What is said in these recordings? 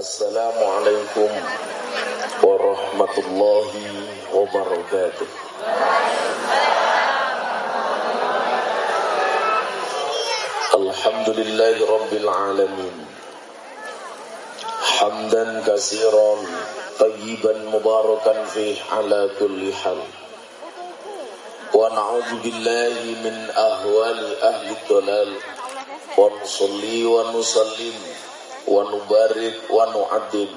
Assalamualaikum warahmatullahi wabarakatuh. Alhamdulillahi rabbil alamin. Hamdan kasiran tayyiban mubarakan fih ala kulli hal. Wa na'udzu billahi min ahwali ahli dhalal. Wa nusalli wa nusallim ونبارك ونعدم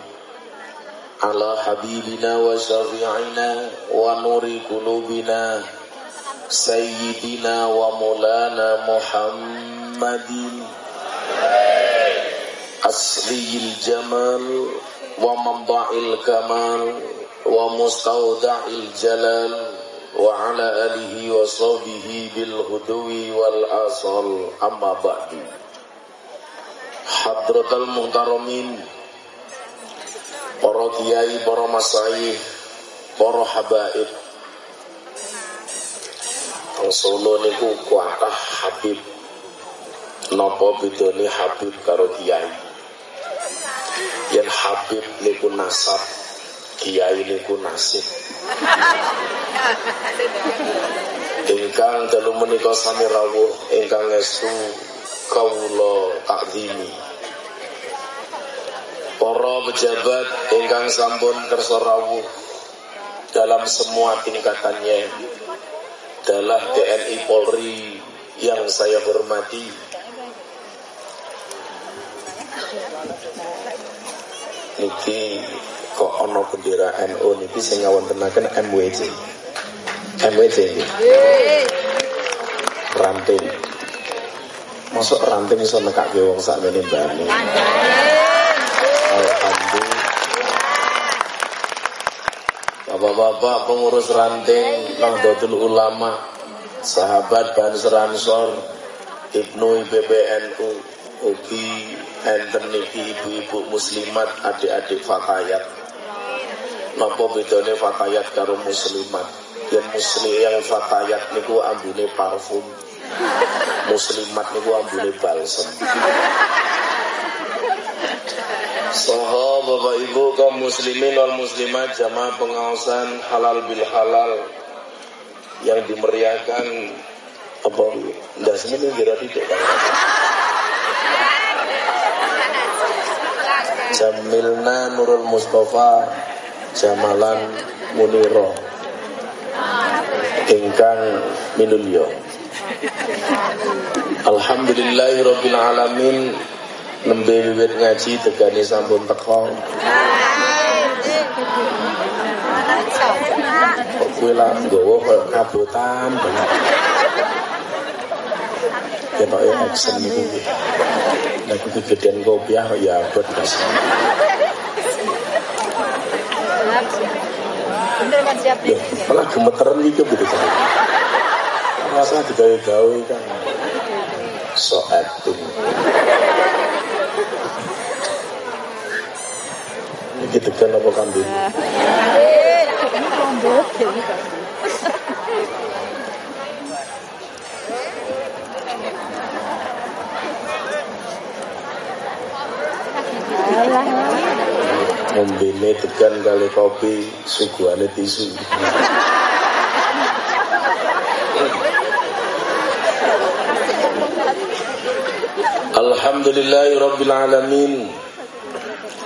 على حبيبنا وشفيعنا ونور قلوبنا سيدنا ومولانا محمد أصلي الجمال ومنبع الكمال ومستودع الجلال وعلى آله وصحبه بالهدوء والأصل أما بعد. Hadratal muhtaramin para kiai para masayih para habaib. Solo niku kuatah Habib. Napa bedane Habib karo Kiai? Yen Habib niku nasab Kiai niku nasib. Ingkang dalu menika sami rawuh ingkang estu kawula takzimi Para pejabat ingkang sampun kersa rawuh dalam semua tingkatannya. Adalah TNI Polri yang saya hormati. Niki kok ono bendera NU niki sing ngawontenaken MWC MWC ranting masuk ranting iso nekake wong sakmene mbane Alhamdulillah. Bapak-bapak pengurus ranting Nahdlatul Ulama Sahabat Banser Ansor Ibnu IPBNU Ugi enten ibu-ibu muslimat adik-adik fatayat. Napa bedane fatayat karo muslimat? Yang muslim yang fatayat niku ambune parfum Muslimat niku ambune balsem. Soho bapak ibu kaum muslimin wal muslimat jamaah pengawasan halal bil halal yang dimeriahkan apa enggak sebenarnya kira tidak Jamilna Nurul Mustafa Jamalan Muniro. Ingkang minulyo Alhamdulillahirabbil alamin. Nembe wiwit ngaji tegane sampun teko. Kok kowe lah nggawa kok kabotan banget. Ketoke action niku. Nek kuwi gedean kopiah ya abot Mas. Loh, malah gemeteran iki begitu kan. Rasa digawe-gawe kan. So acting. Iki tekan apa kambing? Ngombene tekan kali kopi, suguhane tisu. Alhamdulillahirabbil alamin.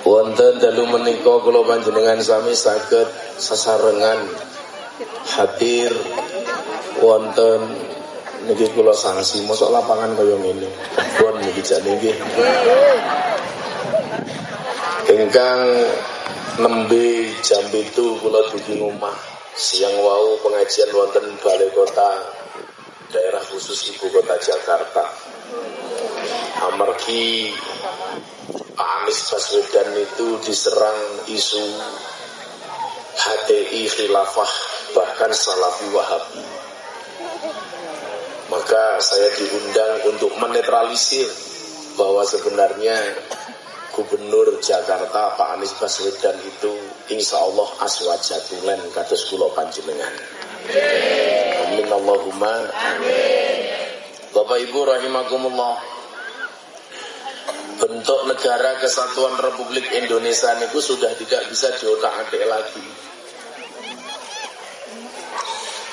Wonten dalu menika kula panjenengan sami saged sesarengan hadir wonten niki kula sanksi mosok lapangan kaya ngene. Kebon niki jane nggih. Ingkang nembe jam itu kula dugi omah. Siang wau pengajian wonten balai kota daerah khusus ibu kota Jakarta. Amargi Pak Anies Baswedan itu diserang isu HTI khilafah bahkan Salafi Wahabi. Maka saya diundang untuk menetralisir bahwa sebenarnya Gubernur Jakarta Pak Anies Baswedan itu insya Allah aswajatulen kados kula panjenengan. Amin Allahumma. Amin. Bapak Ibu rahimakumullah. Bentuk negara kesatuan Republik Indonesia itu sudah tidak bisa diotak-atik lagi.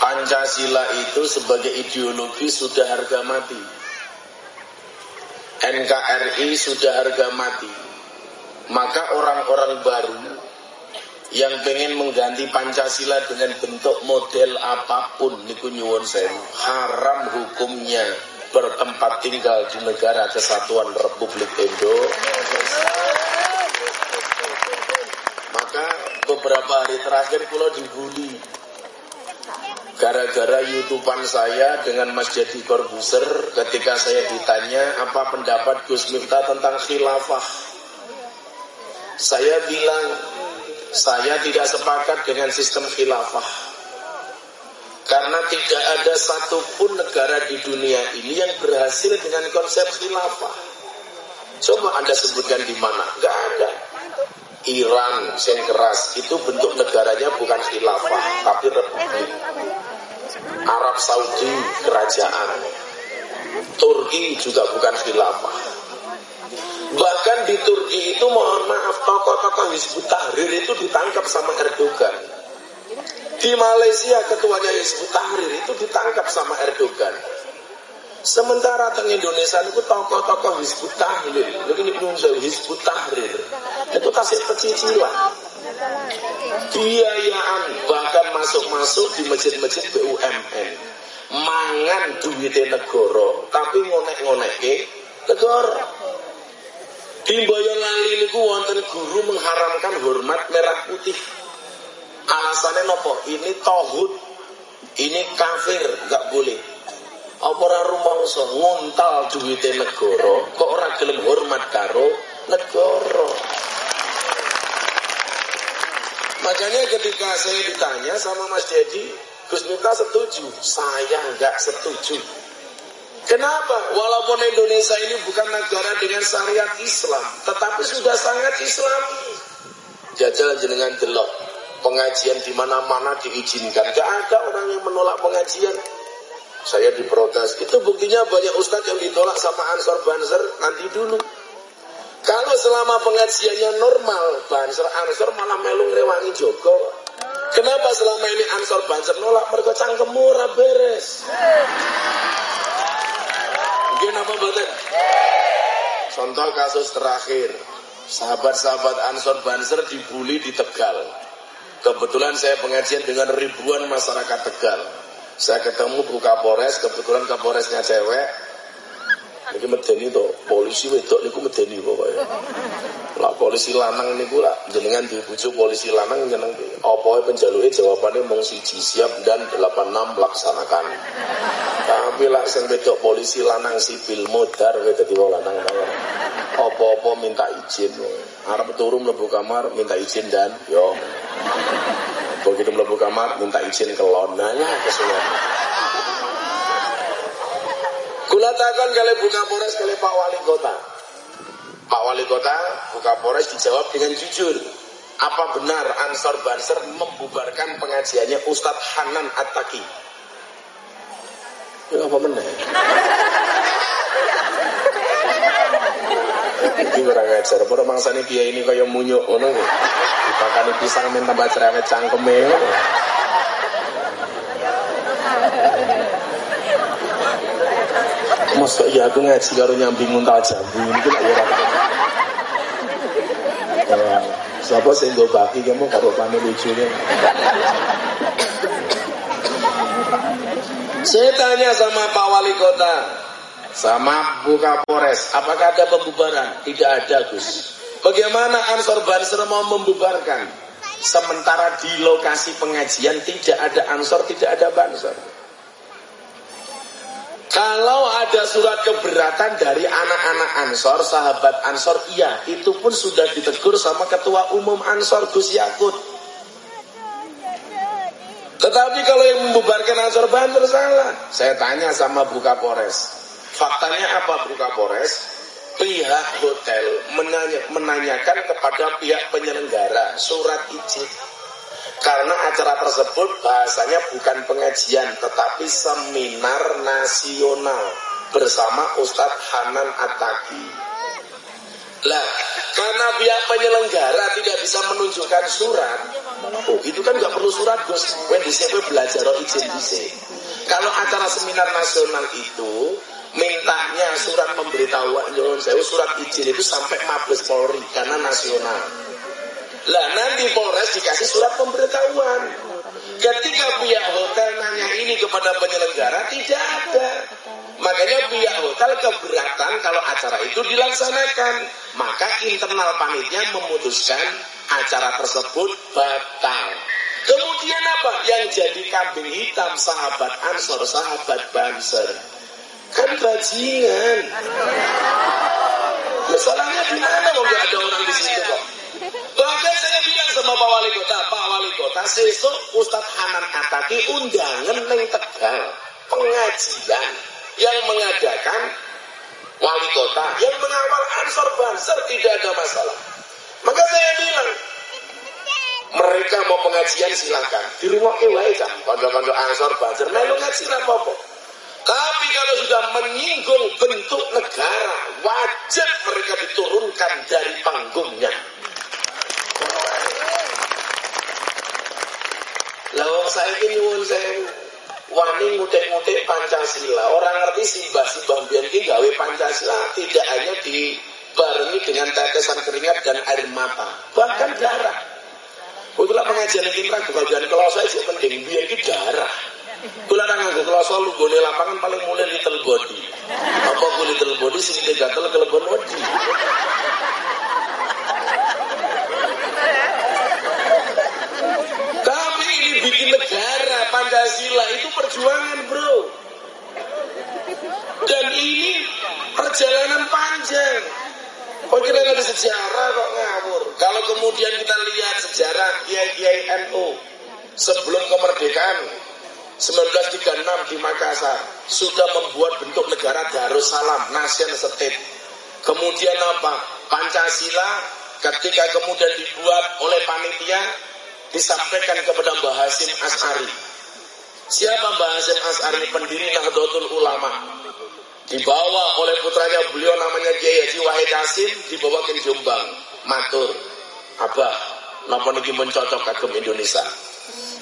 Pancasila itu sebagai ideologi sudah harga mati. NKRI sudah harga mati. Maka orang-orang baru yang pengen mengganti Pancasila dengan bentuk model apa pun niku nyuwun haram hukumnya bertempat tinggal di negara kesatuan Republik Indonesia. Maka beberapa hari terakhir pulau dibully gara-gara youtubean saya dengan Mas Jadi Corbuzier ketika saya ditanya apa pendapat Gus Miftah tentang khilafah. Saya bilang saya tidak sepakat dengan sistem khilafah. Karena tidak ada satupun negara di dunia ini yang berhasil dengan konsep khilafah. Coba Anda sebutkan di mana? Gak ada. Iran, yang keras, itu bentuk negaranya bukan khilafah, tapi republik. Arab Saudi, kerajaan. Turki juga bukan khilafah. Bahkan di Turki itu mohon maaf tokoh-tokoh Hizbut Tahrir itu ditangkap sama Erdogan. Di Malaysia ketuanya Hizbut Tahrir itu ditangkap sama Erdogan. Sementara teng Indonesia itu tokoh-tokoh Hizbut Tahrir, ini belum Hizbut Tahrir, itu kasih pecicilan. Biayaan bahkan masuk-masuk di masjid-masjid BUMN. Mangan duitnya negoro, tapi ngonek-ngonek negoro. Di Boyolali niku wonten guru mengharamkan hormat merah putih. Alasannya nopo? Ini tohut, ini kafir, nggak boleh. Apa ora rumangsa nguntal duwite negara, kok ora gelem hormat karo negara. Makanya ketika saya ditanya sama Mas Dedi, Gus Miftah setuju, saya nggak setuju. Kenapa? Walaupun Indonesia ini bukan negara dengan syariat Islam, tetapi sudah sangat Islami. Jajal jenengan delok pengajian di mana-mana diizinkan. Gak ada orang yang menolak pengajian. Saya diprotes. Itu buktinya banyak ustadz yang ditolak sama Ansor Banser nanti dulu. Kalau selama pengajiannya normal, Banser Ansor malah melung rewangi Joko. Kenapa selama ini Ansor Banser nolak? Mereka cangkemmu ora beres. Mungkin apa badan? Contoh kasus terakhir, sahabat-sahabat Ansor Banser dibully di Tegal. Kebetulan saya pengajian dengan ribuan masyarakat Tegal. Saya ketemu Bu Kapolres, kebetulan Kapolresnya cewek. Ini medeni tuh, polisi wedok niku medeni pokoknya. Lah polisi lanang niku lah jenengan dibujuk polisi lanang jeneng apa penjaluke jawabannya mung siji siap dan 86 laksanakan. Tapi lah sing wedok polisi lanang sipil modar kowe dadi wong lanang Apa-apa minta izin. Arab turu mlebu kamar minta izin dan yo Begitu melebu kamar, minta izin ke lonanya kesulitan. Kulatakan kali buka pores kali Pak Wali Kota. Pak Wali Kota buka pores dijawab dengan jujur. Apa benar Ansor Banser membubarkan pengajiannya Ustadz Hanan Attaki? Ya apa benar? Iki ora ngajar, para mangsane kiai ini kaya munyuk ngono. Dipakani pisang men tambah cerewet cangkeme. Mosok ya aku ngaji karo nyambi nguntal jambu iki lak ya ora. Siapa sing nggo baki kamu karo pane. Saya tanya sama Pak Wali Kota, sama Bu Kapolres, apakah ada pembubaran? Tidak ada Gus. Bagaimana Ansor Banser mau membubarkan? Sementara di lokasi pengajian tidak ada Ansor, tidak ada Banser. Kalau ada surat keberatan dari anak-anak Ansor, sahabat Ansor, iya, itu pun sudah ditegur sama Ketua Umum Ansor Gus Yakut. Tetapi kalau yang membubarkan Ansor Banser salah. Saya tanya sama Bu Kapolres, Faktanya apa Bu Kapolres? Pihak hotel menanya, menanyakan kepada pihak penyelenggara surat izin. Karena acara tersebut bahasanya bukan pengajian tetapi seminar nasional bersama Ustadz Hanan Ataki. Lah, karena pihak penyelenggara tidak bisa menunjukkan surat, oh itu kan nggak perlu surat bos. When di situ belajar izin dhisik. Kalau acara seminar nasional itu mintanya surat pemberitahuan sewu surat izin itu sampai Mabes Polri karena nasional. Lah nanti Polres dikasih surat pemberitahuan. Ketika pihak hotel nanya ini kepada penyelenggara tidak ada. Makanya pihak hotel keberatan kalau acara itu dilaksanakan. Maka internal panitia memutuskan acara tersebut batal. Kemudian apa? Yang jadi kambing hitam sahabat Ansor, sahabat Banser. Kan bajingan. Masalahnya di mana mau nggak ada orang di situ kok? Sama Pak Wali Kota, Pak Wali Kota, sesuk Ustadz Hanan Ataki undangan neng Tegal pengajian yang mengadakan wali kota yang mengawal ansor banser tidak ada masalah. Maka saya bilang, mereka mau pengajian silakan. Di rumah wae kan, kondo-kondo ansor banser, melu ngaji apa Tapi kalau sudah menyinggung bentuk negara, wajib mereka diturunkan dari panggungnya. Saya nyuwun saya wani ngutik-ngutik Pancasila. Orang ngerti simbah-simbah biar ini gawe Pancasila tidak hanya dibarengi dengan tetesan keringat dan air mata, bahkan darah. Itulah pengajian ini kan bagian kalau saya sih penting biar ini darah. Kula nang nganggo kloso lunggone lapangan paling mulai little body. Apa ku little body sing gatel kelebon wedi. Ini bikin negara Pancasila itu perjuangan bro. Dan ini perjalanan panjang. Kok kira ada sejarah kok ngawur. Kalau kemudian kita lihat sejarah Kiai-Kiai NU sebelum kemerdekaan 1936 di Makassar sudah membuat bentuk negara Darussalam Nation State. Kemudian apa? Pancasila ketika kemudian dibuat oleh panitia disampaikan kepada Mbah Hasim As'ari. Siapa Mbah Hasim As'ari? Pendiri Nahdlatul Ulama. Dibawa oleh putranya beliau namanya Kiai Haji Wahid Hasim dibawa ke Jombang. Matur. Abah, napa niki mencocok kagem Indonesia?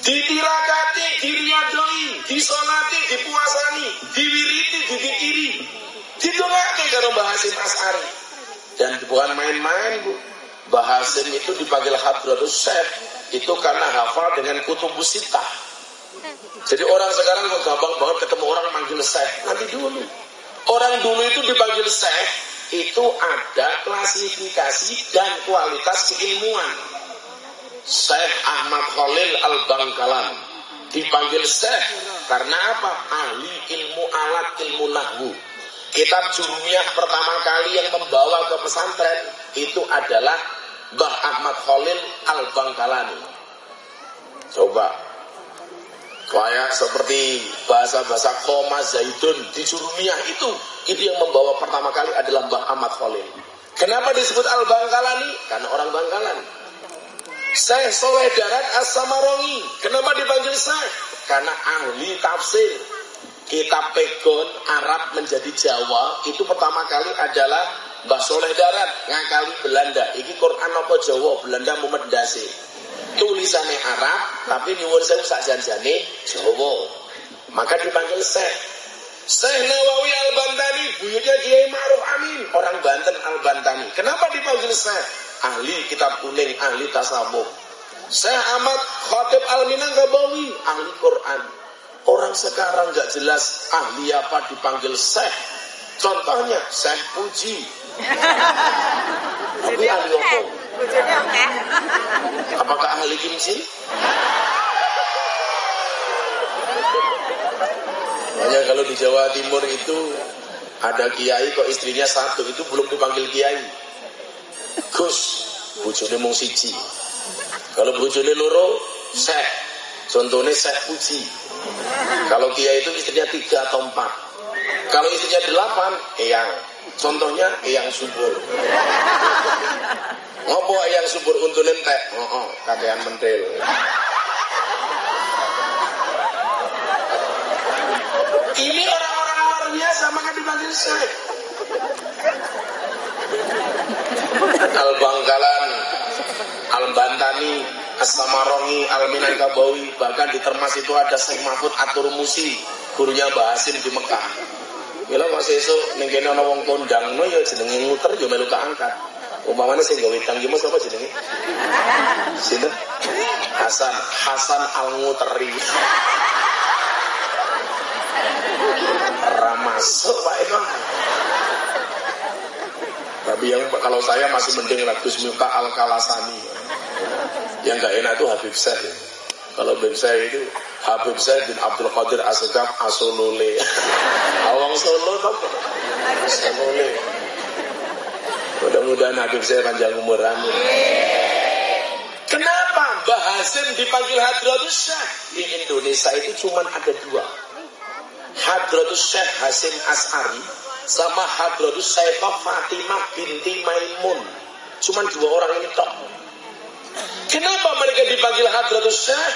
Ditirakati, diriadoi, disolati, dipuasani, diwiriti, dipikiri. Didongake karo Mbah Hasim As'ari. Dan bukan main-main, Bu. Mbah Hasim itu dipanggil Hadratus Syekh itu karena hafal dengan kutubus sitah. Jadi orang sekarang kok gampang banget ketemu orang manggil Syekh. Nanti dulu. Orang dulu itu dipanggil Syekh itu ada klasifikasi dan kualitas keilmuan. Syekh Ahmad Khalil Al-Bangkalan dipanggil Syekh karena apa? Ahli ilmu alat ilmu nahwu. Kitab Jurumiyah pertama kali yang membawa ke pesantren itu adalah Mbah Ahmad Khalil Al-Bangkalani. Coba kayak seperti bahasa-bahasa koma zaitun di Jurumiyah itu itu yang membawa pertama kali adalah Mbah Ahmad Khalil. Kenapa disebut Al-Bangkalani? Karena orang Bangkalan. Syekh Soleh Darat As-Samarongi. Kenapa dipanggil Syekh? Karena ahli tafsir. Kitab Pegon Arab menjadi Jawa itu pertama kali adalah Mbah Soleh Darat ngakali Belanda. Iki Quran apa Jawa? Belanda mumet dasi. Tulisannya Arab, tapi nyuwun sak janjane Jawa. Maka dipanggil Syekh. Syekh Nawawi Al-Bantani, buyutnya Kiai Ma'ruf Amin, orang Banten Al-Bantani. Kenapa dipanggil Syekh? Ahli kitab kuning, ahli tasawuf. Syekh Ahmad Khatib Al-Minangkabawi, ahli Quran. Orang sekarang nggak jelas ahli apa dipanggil Syekh. Contohnya Syekh Puji. Tapi ahli apa? Apakah ahli kimchi? Makanya kalau di Jawa Timur itu ada kiai kok istrinya satu itu belum dipanggil kiai. Gus, bojone mung siji. Kalau bojone loro, Syekh. Contohnya Syekh Puji. Kalau kiai itu istrinya tiga atau empat. Kalau istrinya delapan, eyang. Contohnya eyang subur. Ngopo eyang subur untuk entek? Oh, oh kakean mentil. Ini orang-orang luar biasa maka dipanggil Syekh. Al Bangkalan, Al Bantani, As-Samarongi, Al Minangkabawi, bahkan di Termas itu ada Syekh Mahfud Atur Musi, gurunya Bahasin di Mekah. Mila mas esuk ning kene ana wong kondang no ya jenenge nguter ya melu angkat. Umpamane sing gawe tang mas apa jenenge? Sinten? Hasan, Hasan Al-Nguteri. Ramasuk Pak Imam. Tapi yang kalau saya masih mending Gus Miftah Al-Kalasani. Yang gak enak itu Habib Syekh. Kalau Habib Syekh itu Habib Syekh bin Abdul Qadir Asgaf Asolole. Awang Solo? Asolole. Mudah-mudahan Habib Syekh panjang umur amin. Kenapa Mbah Hasim dipanggil Hadratus Syekh? Di Indonesia itu cuma ada dua. Hadratus Syekh Hasim As'ari sama Hadratus Syaifah Fatimah binti Maimun. Cuman dua orang ini tok. Kenapa mereka dipanggil Hadratus Syekh?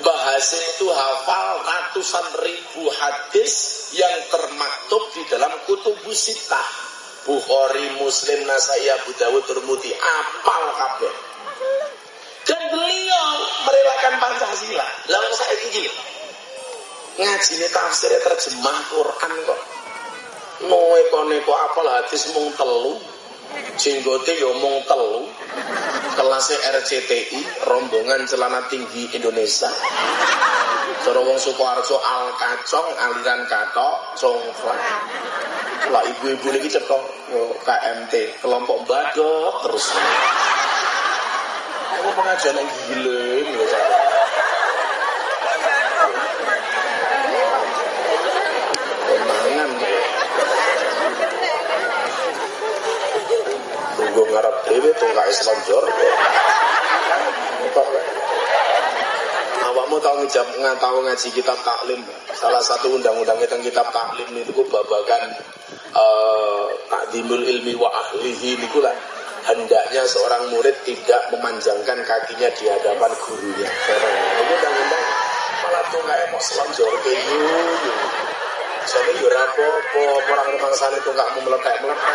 Bahasin itu hafal ratusan ribu hadis yang termaktub di dalam kutubu sitah. Bukhari, Muslim, Nasai, Abu Dawud, Turmudi, apal kabeh. Dan beliau merelakan Pancasila. Lalu saya ini tafsirnya terjemah Quran kok. Noe koneko apal hadis mung telu. Jenggote yo mung telu. Kelasnya RCTI, rombongan celana tinggi Indonesia. Cara wong Sukoharjo al kacong, aliran katok, congklak. Lah ibu-ibu ini cetok KMT, kelompok badok terus. Aku pengajian yang gila ini Kemangan Ngarap dewe tunggak Islam jor. Awakmu tahu ngejam tahu ngaji kitab taklim. Salah satu undang-undang tentang kitab taklim itu babakan uh, takdimul ilmi wa ahlihi niku lah hendaknya seorang murid tidak memanjangkan kakinya di hadapan gurunya. Itu undang-undang malah tuh nggak mau selonjor ke Jadi yo apa-apa, orang rumah sana itu nggak mau meletak-meletak.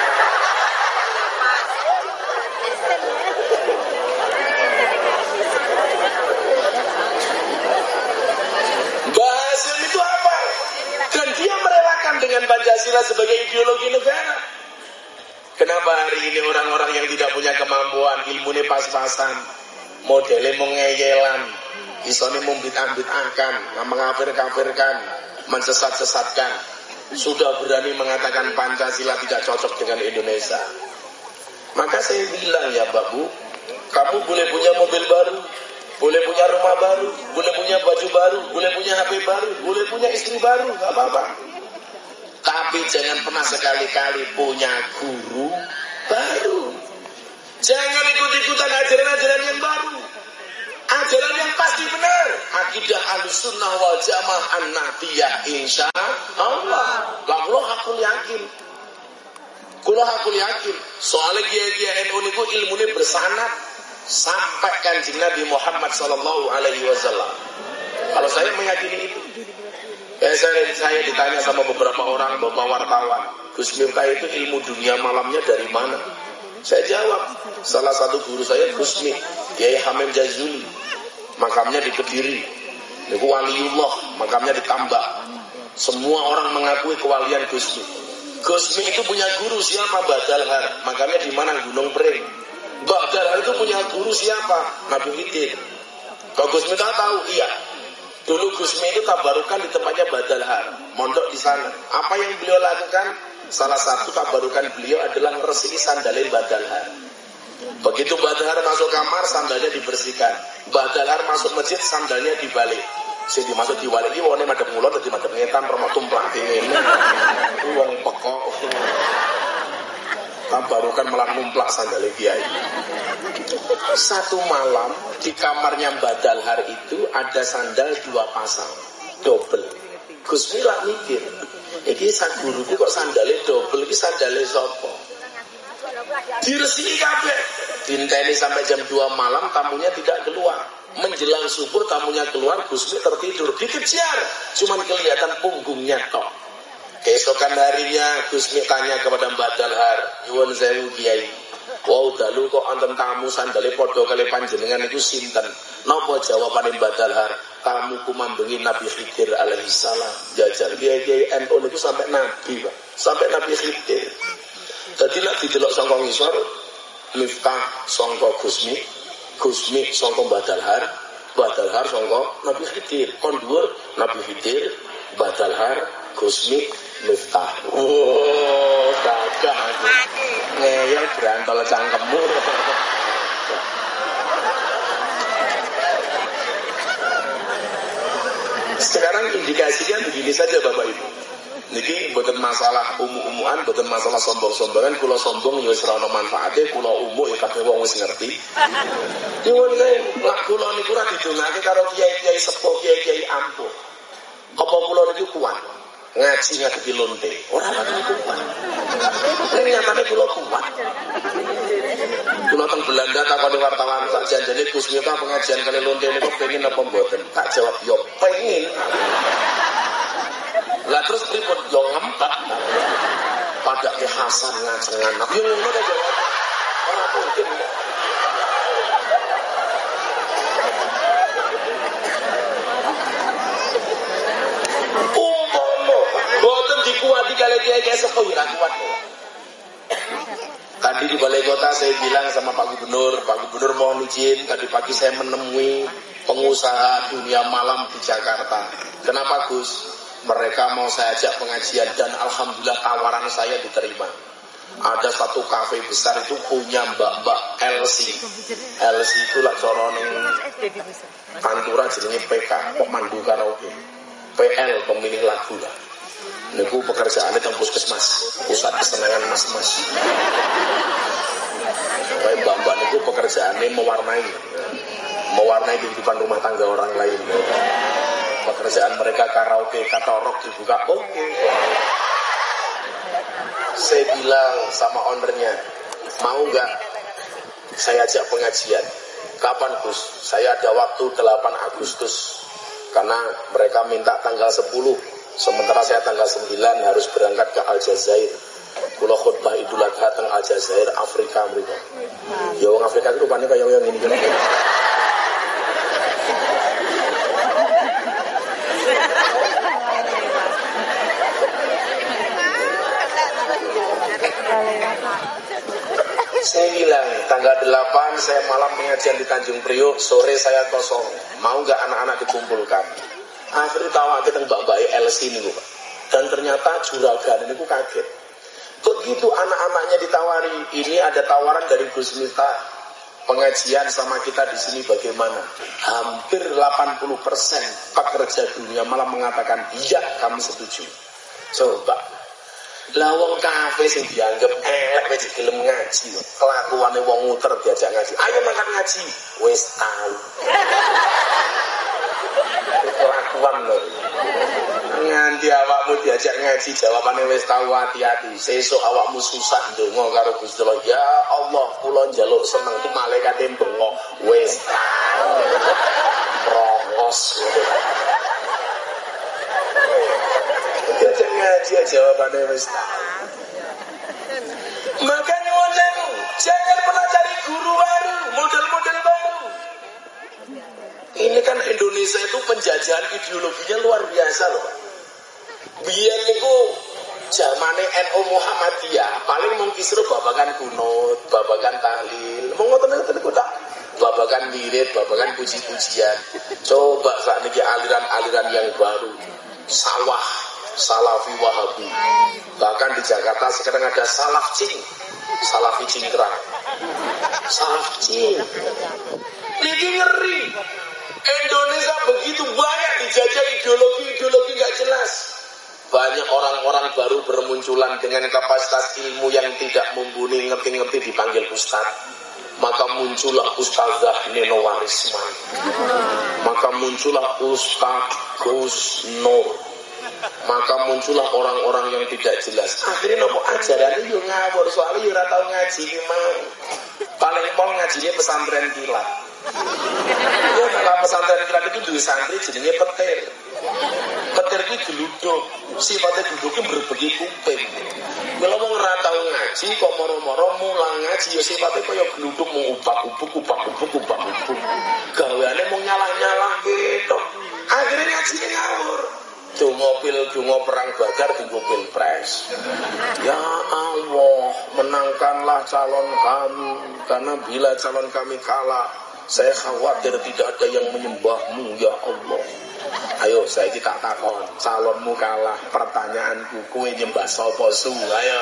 Bahasan itu apa? Dan dia dengan Pancasila sebagai ideologi negara. Kenapa hari ini orang-orang yang tidak punya kemampuan ilmunya pas-pasan, modelnya mengeyelan, isone mumbit-ambit akan, mengafir-kafirkan, mensesat-sesatkan, sudah berani mengatakan Pancasila tidak cocok dengan Indonesia. Maka saya bilang ya Bapak Bu, kamu boleh punya mobil baru, boleh punya rumah baru, boleh punya baju baru, boleh punya HP baru, boleh punya istri baru, nggak apa-apa. Tapi jangan pernah sekali-kali punya guru baru. Jangan ikut-ikutan ajaran-ajaran yang baru. Ajaran yang pasti benar. Akidah al-sunnah wal jamaah an-nabiyah insya Allah. Lalu aku yakin. Kulo aku yakin. Soalnya kiai-kiai NU niku ilmunya bersanat sampai kanjeng Nabi Muhammad Sallallahu Alaihi Wasallam. Kalau saya meyakini itu. Ya, saya, saya ditanya sama beberapa orang, beberapa wartawan, Gus Miftah itu ilmu dunia malamnya dari mana? Saya jawab, salah satu guru saya Gus Miftah, Kiai Hamim Jazuli, makamnya di Kediri, itu waliullah, makamnya ditambah. Semua orang mengakui kewalian Gus Miftah. Gus itu punya guru siapa? Badalhar, makamnya di mana? Gunung Pring. Badalhar itu punya guru siapa? Nabi Hidin. Kau Gus tahu? Iya. Dulu Gusmi itu tabarukan di tempatnya Badalhar, mondok di sana. Apa yang beliau lakukan? Salah satu tabarukan beliau adalah meresiki sandalin Badalhar. Begitu Badalhar masuk kamar, sandalnya dibersihkan. Badalhar masuk masjid, sandalnya dibalik. Sing dimaksud diwalik iki wone madhep ngulon dadi madhep ngetan promo tumplak ini. Wong pekok. Tabarukan malah numplak sandalnya kiai. Satu malam di kamarnya Badalhar itu ada sandal dua pasang, double. Gus Mila mikir, ini guruku kok sandalnya double, ini sandalnya sopo. Diresiki kabeh. Dinteni sampai jam 2 malam tamunya tidak keluar. Menjelang subuh tamunya keluar, Gusmi tertidur. Dikejar, cuman kelihatan punggungnya tok. Keesokan harinya Gusmi tanya kepada Mbak Dalhar, Yuan Zewu Kiai, Wow dalu kok anten tamu sandale padha kali panjenengan itu sinten? Napa jawabane badal har? Kamu kumambengi Nabi Khidir alaihi salam. Jajar kiai-kiai NU niku sampai nabi, Pak. Sampai Nabi Khidir. Dadi lek didelok saka ngisor Miftah sangka Gusmi, Gusmi sangka badal har, badal har sangka Nabi Khidir. Kon dhuwur Nabi Khidir, badal har, Gusmi, Miftah. Oh, gagah aku. Ngeyel berantol cangkemmu. Sekarang indikasinya begini saja Bapak Ibu. Niki bukan masalah umu-umuan, bukan masalah sombong-sombongan, kula sombong ya wis ora ono manfaate, kula umum ya kabeh wong wis ngerti. Nyuwun lak kula niku ora didongake karo kiai-kiai sepuh, kiai-kiai ampuh. Apa kula niku kuat? Ngaji ngadepi lonte. Ora lagi kuat. Ini nyatane kula kuat. Kula teng Belanda takoni wartawan tak janjane Gus pengajian kali lonte niku pengen apa mboten? Tak jawab yo pengen. Lah terus pripun yo ngempet. Pada ke Hasan ngajengan. Yo ngono ta jawab. Ora mungkin. dikuati kali kiai kiai sepuh ya kuat Tadi di balai kota saya bilang sama Pak Gubernur, Pak Gubernur mohon izin, tadi pagi saya menemui pengusaha dunia malam di Jakarta. Kenapa Gus? Mereka mau saya ajak pengajian dan Alhamdulillah tawaran saya diterima. Ada satu kafe besar itu punya mbak-mbak LC. LC itu lah corong Pantura jadinya PK, pemandu karaoke. PL pemilih lagu lah. Niku pekerjaannya tentang puskesmas, pusat kesenangan mas-mas. Kayak mbak-mbak niku pekerjaannya mewarnai, mewarnai kehidupan rumah tangga orang lain. Pekerjaan mereka karaoke, katorok dibuka, oke. Okay. Saya bilang sama ownernya, mau nggak saya ajak pengajian? Kapan Gus? Saya ada waktu 8 Agustus. Karena mereka minta tanggal 10 Sementara saya tanggal 9 harus berangkat ke Aljazair. Kulo khutbah Idul Adha teng Aljazair, Afrika mereka. Ya wong Afrika itu rupanya kayak yang ini gitu. Saya bilang tanggal 8 saya malam pengajian di Tanjung Priok, sore saya kosong. Mau nggak anak-anak dikumpulkan? Akhirnya tawa kita mbak-mbak LC ini Pak. Dan ternyata juragan ini kaget. Begitu anak-anaknya ditawari, ini ada tawaran dari Gus Mita pengajian sama kita di sini bagaimana? Hampir 80% pekerja dunia malah mengatakan iya kami setuju. Coba lawang kafe sing dianggap elek wis gelem ngaji. Kelakuane wong muter diajak ngaji. Ayo makan ngaji. Wis tahu kelakuan loh. Nganti awakmu diajak ngaji jawabannya wis tahu hati-hati. Sesuk awakmu susah ndonga karo Gusti Allah. Ya Allah, kula njaluk seneng tu malaikat ndonga wis tahu. Rongos. Diajak ngaji jawabannya wis tahu. Makanya jangan pernah cari guru baru, model-model baru. Ini kan Indonesia itu penjajahan ideologinya luar biasa loh. Biar niku zamane NU Muhammadiyah paling mung kisru babakan kunut, babakan tahlil. Mau ngoten-ngoten niku tak babakan wirid, babakan puji-pujian. Coba saat ini aliran-aliran yang baru. Sawah, Salafi Wahabi. Bahkan di Jakarta sekarang ada Salaf Cing. Salafi Cingkrang. Salaf Cing. Ini ngeri. Indonesia begitu banyak dijajah ideologi-ideologi nggak jelas. Banyak orang-orang baru bermunculan dengan kapasitas ilmu yang tidak mumpuni ngerti-ngerti dipanggil ustaz. Maka muncullah Ustazah Nino Warisman. Maka muncullah Ustaz Gus Nur. Maka muncullah orang-orang yang tidak jelas. Akhirnya nopo ajarannya yo ngawur soalnya yo ora tau ngaji memang. Paling pol ngajinya pesantren kilat. Ya kalau pesantren kilat itu dua santri jadinya petir. Petir iki geluduk. Sifate geluduknya berbagi kuping. Kalau mau ora ngaji kok moro-moro mulang ngaji ya sifatnya kaya geluduk mau ubak-ubuk ubak-ubuk ubak-ubuk. Gaweane mau nyalah-nyalah gitu. Akhirnya ngaji ngawur. Dungo pil dungo perang bakar dungo pilpres. Ya Allah, menangkanlah calon kami karena bila calon kami kalah, saya khawatir tidak ada yang menyembahmu ya Allah. Ayo saya kita takon, calonmu kalah, pertanyaanku kue nyembah sapa su? Ayo.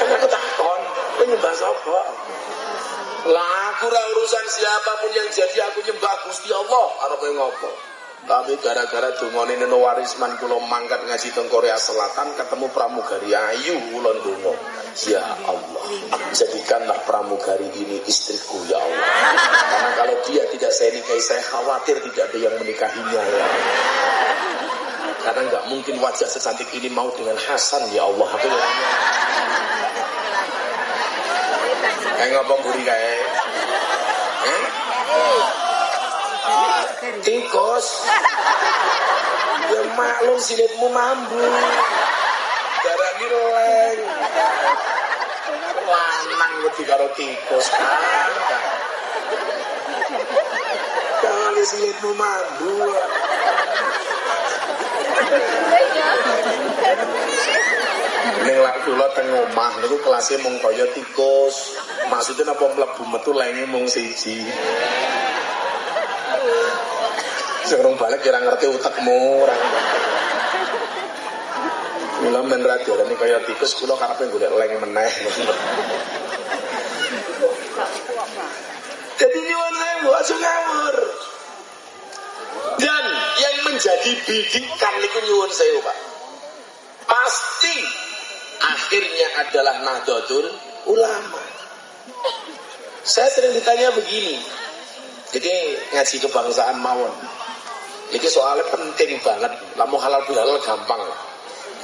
Karena aku takon, kue nyembah sapa? Lah aku urusan siapa pun yang jadi aku nyembah Gusti Allah, arep ngopo? Tapi gara-gara dungone Neno Warisman kula mangkat ngaji teng Korea Selatan ketemu pramugari ayu kula ndonga. Ya Allah, jadikanlah pramugari ini istriku ya Allah. Karena kalau dia tidak saya nikahi saya khawatir tidak ada yang menikahinya ya. Karena nggak mungkin wajah secantik ini mau dengan Hasan ya Allah. Aku ya. Kayak buri kayak? Tikus. Ya maklum silitmu mambu. Darah leng. Lanang lebih karo tikus. Kali silitmu mambu. Ning lak kula teng omah niku kelasé mung kaya tikus. Maksudnya napa mlebu metu lenge mung siji. Sing balik kira ngerti utekmu ora. Mula men radio ini kaya tikus kula karepe golek leng meneh. Jadi nyuwun sewu aja ngawur. Dan yang menjadi bidikan niku nyuwun sewu, Pak. Pasti akhirnya adalah Nahdlatul Ulama. Saya sering ditanya begini. Jadi ngaji kebangsaan mawon. Ini soalnya penting banget. Lamu halal halal gampang.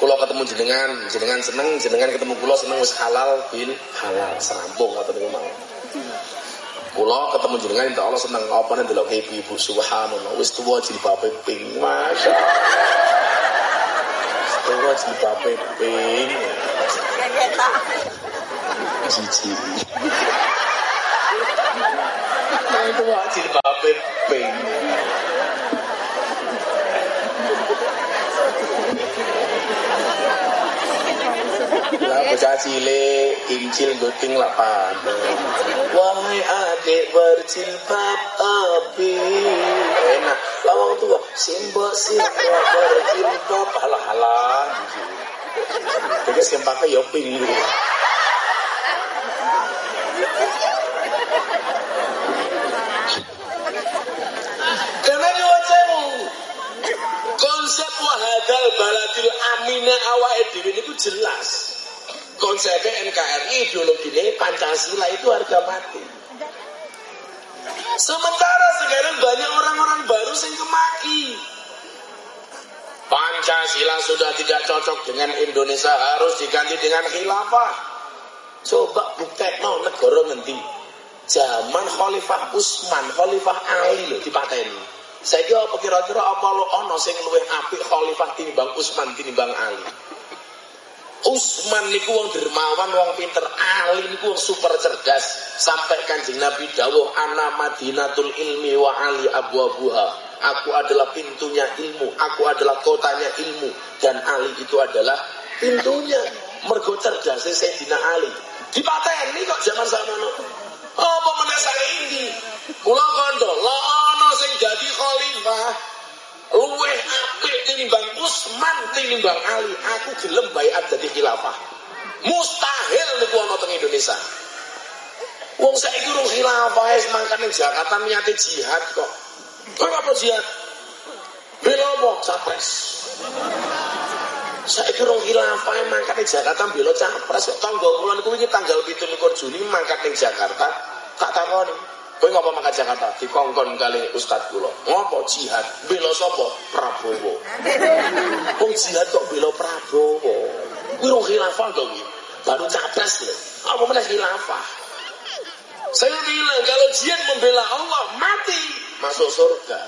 Kalau ketemu jenengan, jenengan seneng, jenengan ketemu pulau seneng wis halal bil halal serampung atau niku mau. Pulau ketemu jenengan insya Allah seneng apa nih delok ibu-ibu subhanallah wis tuwa jilbabe pink. Masya Tuwa jilbabe pink. Cici. Nah, itu wajib babe pink. Lah bocah cilik kincil guting lah Wahai adik berjilbab tapi enak. Lawang tua simbo simbo berjilbab halah halah. Jadi sempaknya yo pink. Konsep wahadal baladil amina awake dhewe niku jelas. Konsepnya NKRI ideologinya Pancasila itu harga mati. Sementara sekarang banyak orang-orang baru yang kemaki. Pancasila sudah tidak cocok dengan Indonesia harus diganti dengan khilafah. Coba bukti mau negara nanti. Zaman Khalifah Utsman, Khalifah Ali loh dipateni. Saya kira kira-kira apa lo ono sing luwih apik Khalifah tinimbang Utsman tinimbang Ali. Utsman niku wong dermawan, wong pinter, Ali niku wong super cerdas. Sampai Kanjeng Nabi dawuh ana Madinatul ilmi wa Ali abwabuha. Aku adalah pintunya ilmu, aku adalah kotanya ilmu dan Ali itu adalah pintunya. Mergo cerdas Sayyidina Ali. Dipateni kok zaman sakmono. Apa meneh saya ini? Kula kandha, dadi khalifah luweh apik tinimbang Utsman tinimbang Ali. Aku gelem baiat dadi khilafah. Mustahil niku ana teng Indonesia. Wong saiki urung khilafah wis ning Jakarta niate jihad kok. Kok apa jihad? Bela apa? Capres. Saya kira khilafah ning Jakarta bela capres kok tangga kula niku iki tanggal 17 Juni mangkat ning Jakarta tak takoni Kowe ngapa mangkat Jakarta? Dikongkon kali ustaz kula. Ngopo jihad? Bela sapa? Prabowo. Wong jihad kok bela Prabowo. Kuwi rong khilafah to. Baru capres lho. Apa meneh khilafah? Saya bilang kalau jihad membela Allah mati masuk surga.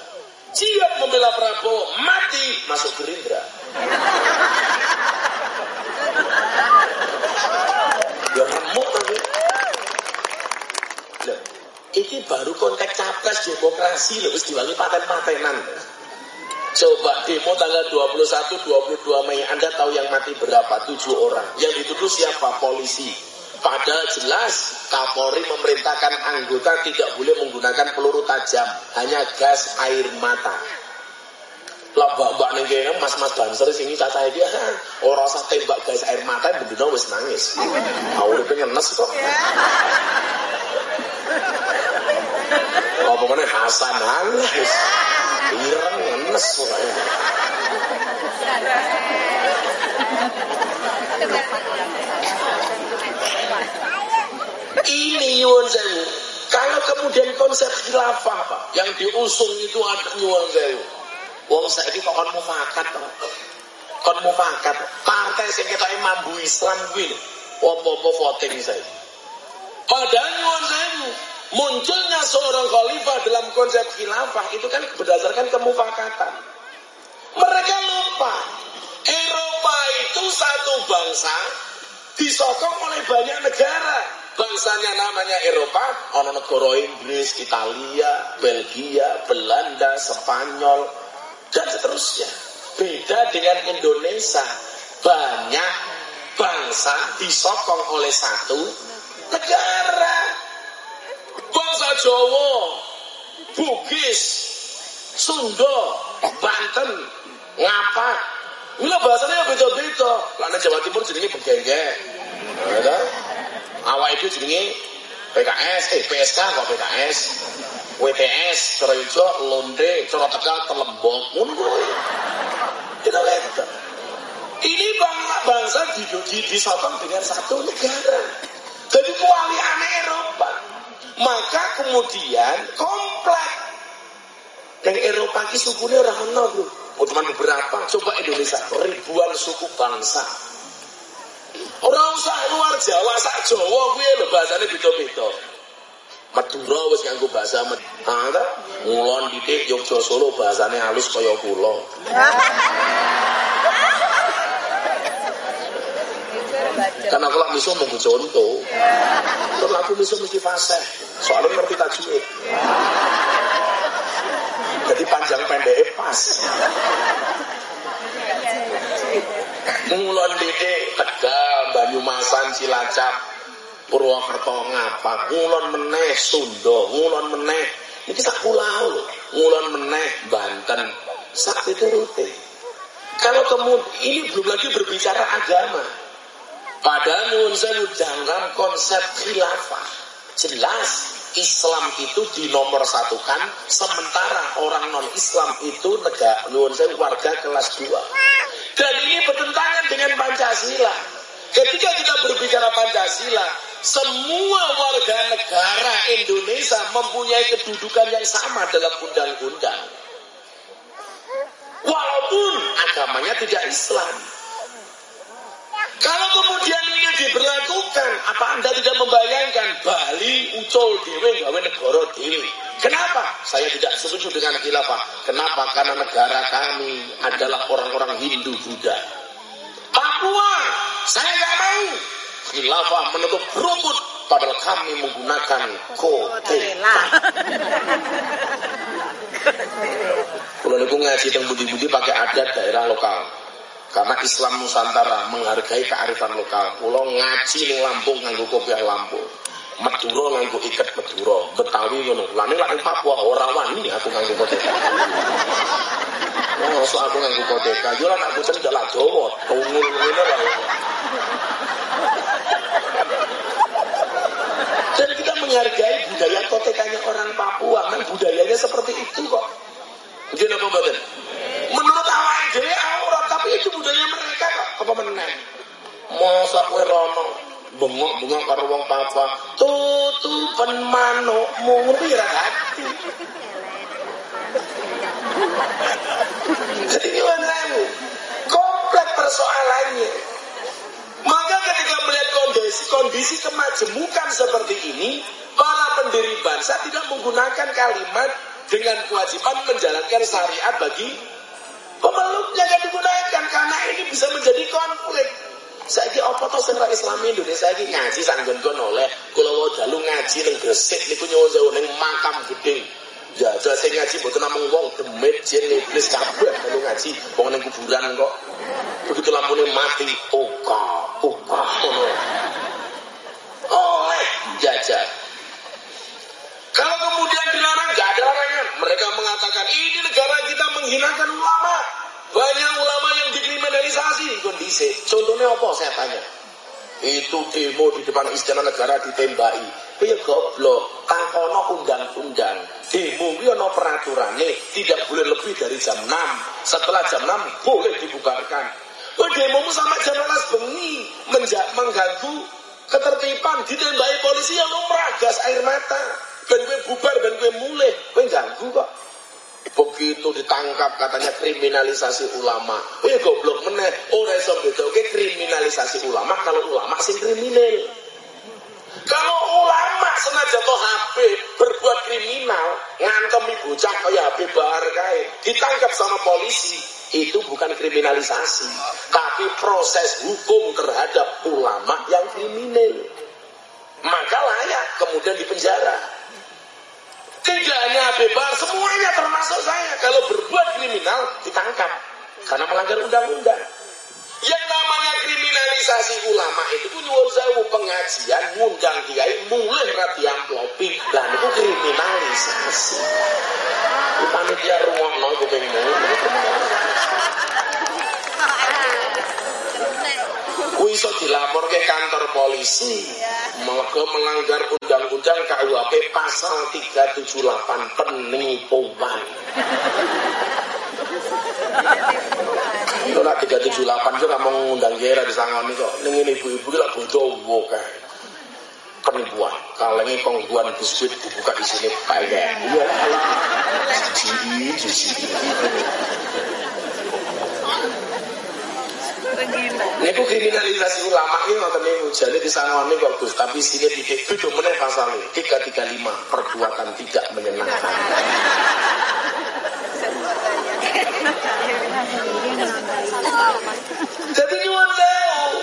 siap membela Prabowo, mati masuk Gerindra. ya remuk tapi. Ini baru konteks capres demokrasi loh, wis diwangi paten-patenan. Coba demo tanggal 21, 22 Mei, Anda tahu yang mati berapa? Tujuh orang. Yang dituduh siapa? Polisi. Padahal jelas Kapolri memerintahkan anggota tidak boleh menggunakan peluru tajam, hanya gas air mata. Lah mbak-mbak ning kene mas-mas banser sini kata dia ora usah tembak gas air mata bendina wis nangis. Ah uripe ngenes kok. Apa meneh Hasan nangis. Ireng ngenes pokoknya. Ini sewu. Kalau kemudian konsep khilafah Pak, yang diusung itu ada nyuwun sewu. Wong saiki kok kon mufakat. Kon mufakat. Partai sing ketoke mambu Islam kuwi lho. Apa-apa voting saya. Padahal nyuwun sewu. Munculnya seorang khalifah dalam konsep khilafah itu kan berdasarkan kemufakatan. Mereka lupa Eropa itu satu bangsa disokong oleh banyak negara. Bangsanya namanya Eropa, ono negara Inggris, Italia, Belgia, Belanda, Spanyol, dan seterusnya. Beda dengan Indonesia, banyak bangsa disokong oleh satu negara. Bangsa Jawa, Bugis, Sunda, Banten, Ngapa. Ini bahasanya beda-beda. Lalu Jawa Timur jenenge begenggek. Ya, awak itu jenenge PKS, eh PSK kok PKS. WTS, cara ijo londe, cara tegal telembok. Kuwi. Kita lihat. Ini bangsa bangsa di, di, disokong dengan satu negara. Jadi aneh Eropa. Maka kemudian komplek. Dan Eropa ini sukunya orang bro. Oh, cuma beberapa. Coba Indonesia, ribuan suku bangsa. Orang usah luar Jawa, sak Jawa kuwi lho bahasane beda-beda. Madura wis nganggo bahasa Madura. Ngulon didik Yogya Solo bahasane halus kaya kula. Karena aku miso mungkin contoh. Terus aku miso mesti fasih. Soalnya ngerti tajwid. Jadi panjang pendek pas. Ngulon didik Tegal, Banyumasan, Cilacap, Purwokerto ngapa? Ngulon meneh Sunda, ngulon meneh ini sak pulau. Ngulon meneh Banten, sak rute. Kalau kemudian ini belum lagi berbicara agama. Padahal nyuwun sewu dalam konsep khilafah jelas Islam itu dinomor satukan sementara orang non Islam itu negara nyuwun sewu warga kelas 2 dan ini bertentangan dengan Pancasila ketika kita berbicara Pancasila semua warga negara Indonesia mempunyai kedudukan yang sama dalam undang-undang walaupun agamanya tidak Islam kalau kemudian ini diberlakukan, apa Anda tidak membayangkan Bali ucul dewe gawe negara dewe? Kenapa? Saya tidak setuju dengan khilafah. Kenapa? Karena negara kami adalah orang-orang Hindu Buddha. Papua, saya nggak mau. Khilafah menutup rumput padahal kami menggunakan kotela. Kalau niku ngaji tentang budi-budi pakai adat daerah lokal. Karena Islam Nusantara menghargai kearifan lokal. Pulau ngaji ning Lampung nganggo kopiah Lampung. Madura nganggo ikat Madura, Betawi ngono. Lah ning lak Papua ora wani aku nganggo koteka. Oh, so aku nganggo koteka. Yo lan aku cendak lak Jawa, tungul ngene lah. Dan kita menghargai budaya kotekanya orang Papua, kan budayanya seperti itu kok. Jadi apa badan? Menurut awal dia aurat, tapi itu budaya mereka kok. Apa meneng? Masa kue rono bengok-bengok karo wong Papua, tutupan manukmu ngono ya hati. Jadi gimana Komplek persoalannya. Maka ketika melihat kondisi kondisi kemajemukan seperti ini, pendiri bangsa tidak menggunakan kalimat dengan kewajiban menjalankan syariat bagi pemeluknya yang digunakan karena ini bisa menjadi konflik. Saya kira apa to sing Islami Indonesia iki ngaji sanggon-gon oleh kula dalu ngaji ning Gresik niku nyuwun sewu ning makam gedhe. Ya, saya ngaji mboten namung wong demit jin iblis kabeh dalu ngaji wong ning kuburan kok. Begitu lampune mati, oka, oka. Oleh jajah. Kalau kemudian dilarang, gak ada larangan. Mereka mengatakan ini negara kita menghinakan ulama. Banyak ulama yang dikriminalisasi kondisi. Contohnya apa saya tanya? Itu demo di depan istana negara ditembaki. Ya goblok, takono undang-undang. Demo ini ada peraturannya, tidak boleh lebih dari jam 6. Setelah jam 6 boleh dibubarkan. Oh demo sampai jam 12 bengi mengganggu ketertiban ditembaki polisi yang meragas air mata ben gue bubar ben gue mulai gue ganggu kok. Begitu ditangkap katanya kriminalisasi ulama. Eh goblok meneh. Ora iso oke kriminalisasi ulama kalau ulama sing kriminal. Kalau ulama sengaja toh HP berbuat kriminal ngantem ibu cak kaya HP bahar kae ditangkap sama polisi itu bukan kriminalisasi tapi proses hukum terhadap ulama yang kriminal. Maka layak kemudian dipenjara tidak hanya bebas, semuanya termasuk saya. Kalau berbuat kriminal, ditangkap. Karena melanggar undang-undang. Yang namanya kriminalisasi ulama itu pun nyuwun sewu pengajian ngundang kiai mulai rati amplopi. Lah itu kriminalisasi. Panitia ruangno kupingmu. Ku iso dilapor ke kantor polisi. Mereka melanggar undang-undang KUHP pasal 378 penipuan. Ora 378 juga mau ngundang kira di sangoni kok. Ning ibu-ibu lak bodoh kae. Penipuan. Kalenge kongguan biskuit dibuka di sini pakai. Iya. Jiji, jiji. Niku kriminalisasi ulama ini nonton niku jadi disangoni kok Gus, tapi sini titik itu meneh pasal tiga tiga lima perbuatan tidak menyenangkan. Jadi nyuwun sewu.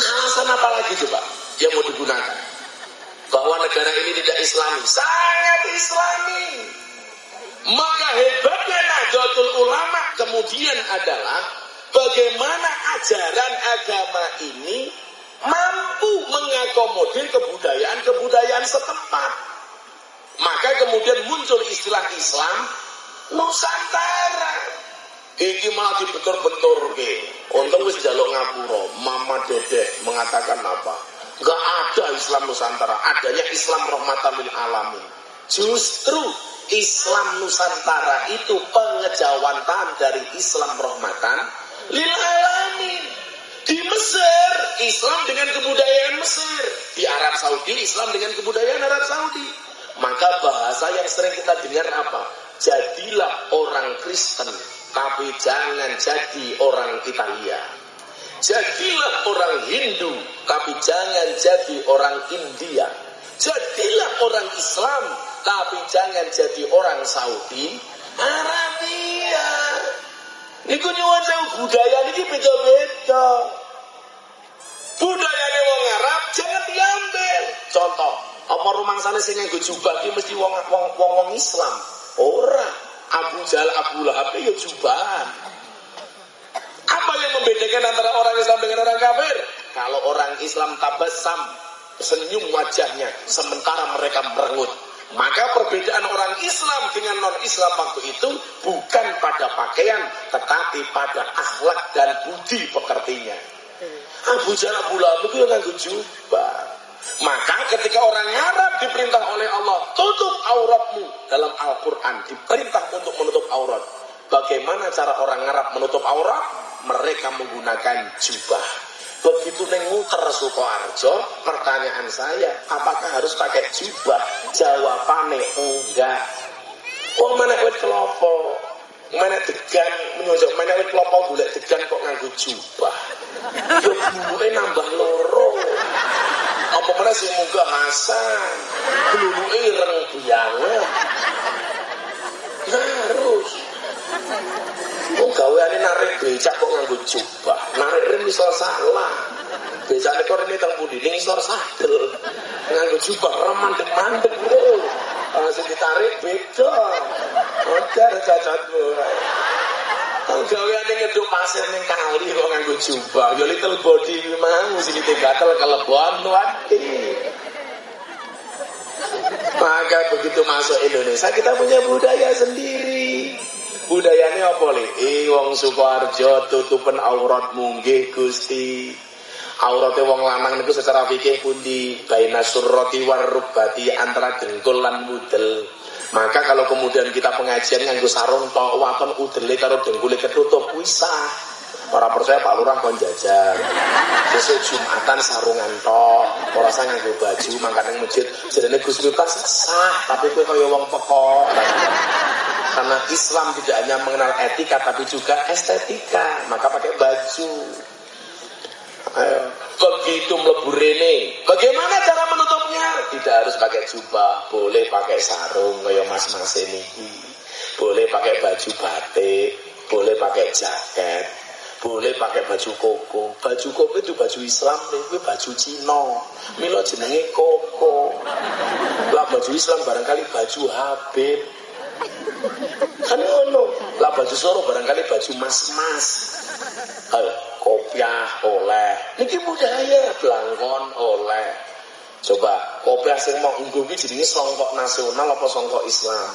Alasan apa lagi coba yang mau digunakan? Bahwa negara ini tidak islami, sangat islami. Maka hebatnya Nahdlatul Ulama kemudian adalah bagaimana ajaran agama ini mampu mengakomodir kebudayaan-kebudayaan setempat. Maka kemudian muncul istilah Islam Nusantara. Iki malah dibentur-bentur ke. Untung wis jaluk ngapura. Mama Dede mengatakan apa? Gak ada Islam Nusantara. Adanya Islam rahmatan lil alamin. Justru Islam Nusantara itu pengejawantan dari Islam rahmatan lil alamin. Di Mesir, Islam dengan kebudayaan Mesir. Di Arab Saudi, Islam dengan kebudayaan Arab Saudi. Maka bahasa yang sering kita dengar apa? Jadilah orang Kristen, tapi jangan jadi orang Italia. Jadilah orang Hindu, tapi jangan jadi orang India. Jadilah orang Islam, tapi jangan jadi orang Saudi Arabia. Niku nyuwun sewu budaya niki beda-beda. Budayane wong Arab jangan diambil. Contoh, apa rumangsane sing nganggo jubah iki mesti wong wong wong, wong Islam. Ora. Abu Jahal, Abu Lahab ya jubahan. Apa yang membedakan antara orang Islam dengan orang kafir? Kalau orang Islam tabasam, senyum wajahnya, sementara mereka merengut. Maka perbedaan orang Islam dengan non-Islam waktu itu bukan pada pakaian, tetapi pada akhlak dan budi pekertinya. Abu Jahal Abu Lahab itu jubah. Maka ketika orang Arab diperintah oleh Allah tutup auratmu dalam Al-Quran diperintah untuk menutup aurat. Bagaimana cara orang Arab menutup aurat? Mereka menggunakan jubah. Begitu nenguter Sukoharjo, pertanyaan saya, apakah harus pakai jubah? Jawabannya enggak. Oh mana wit kelopo, mana degan menyosok, mana wit kelopo gulek degan kok nganggu jubah. Yo buke nambah loro. Apa mana sih muga Hasan? Belum ireng bianget. Harus. Oh gaweane narik becak kok nganggo jubah. Narik rem iso salah. Becake kok rene teng pundi ning isor sadel. Nganggo jubah remandeg-mandeg bro. Langsung ditarik beda. Odar cacatmu. Oh gaweane ngeduk pasir ning kali kok nganggo jubah. Ya little body sing gatel kelebon wati. Maka begitu masuk Indonesia kita punya budaya sendiri. Budayanya apa li? Eh wong Sukoharjo tutupan aurat munggih Gusti. Auratnya wong lanang niku secara fikih pundi baina surrati warubati antara dengkul lan mudel. Maka kalau kemudian kita pengajian nganggo sarung tok waton udele karo dengkule ketutup wisah. Para percaya Pak Lurah kon jajan. Sesuk Jumatan sarungan tok, ora usah nganggo baju mangkat ning masjid. Jadinya Gus Miftah sah, tapi kowe kaya wong pekok. Karena Islam tidak hanya mengenal etika tapi juga estetika, maka pakai baju. Ayo. Begitu mlebu rene, bagaimana cara menutupnya? Tidak harus pakai jubah, boleh pakai sarung kayak mas-mas ini. Boleh pakai baju batik, boleh pakai jaket, boleh pakai baju koko. Baju koko itu baju Islam itu baju Cina. Milo jenenge koko. Lah baju Islam barangkali baju Habib. Kan ngono. Lah baju Soro barangkali baju mas-mas. Ayo, kopiah oleh. Niki budaya belangkon oleh. Coba kopiah sing mau nggo iki jenenge songkok nasional apa songkok Islam?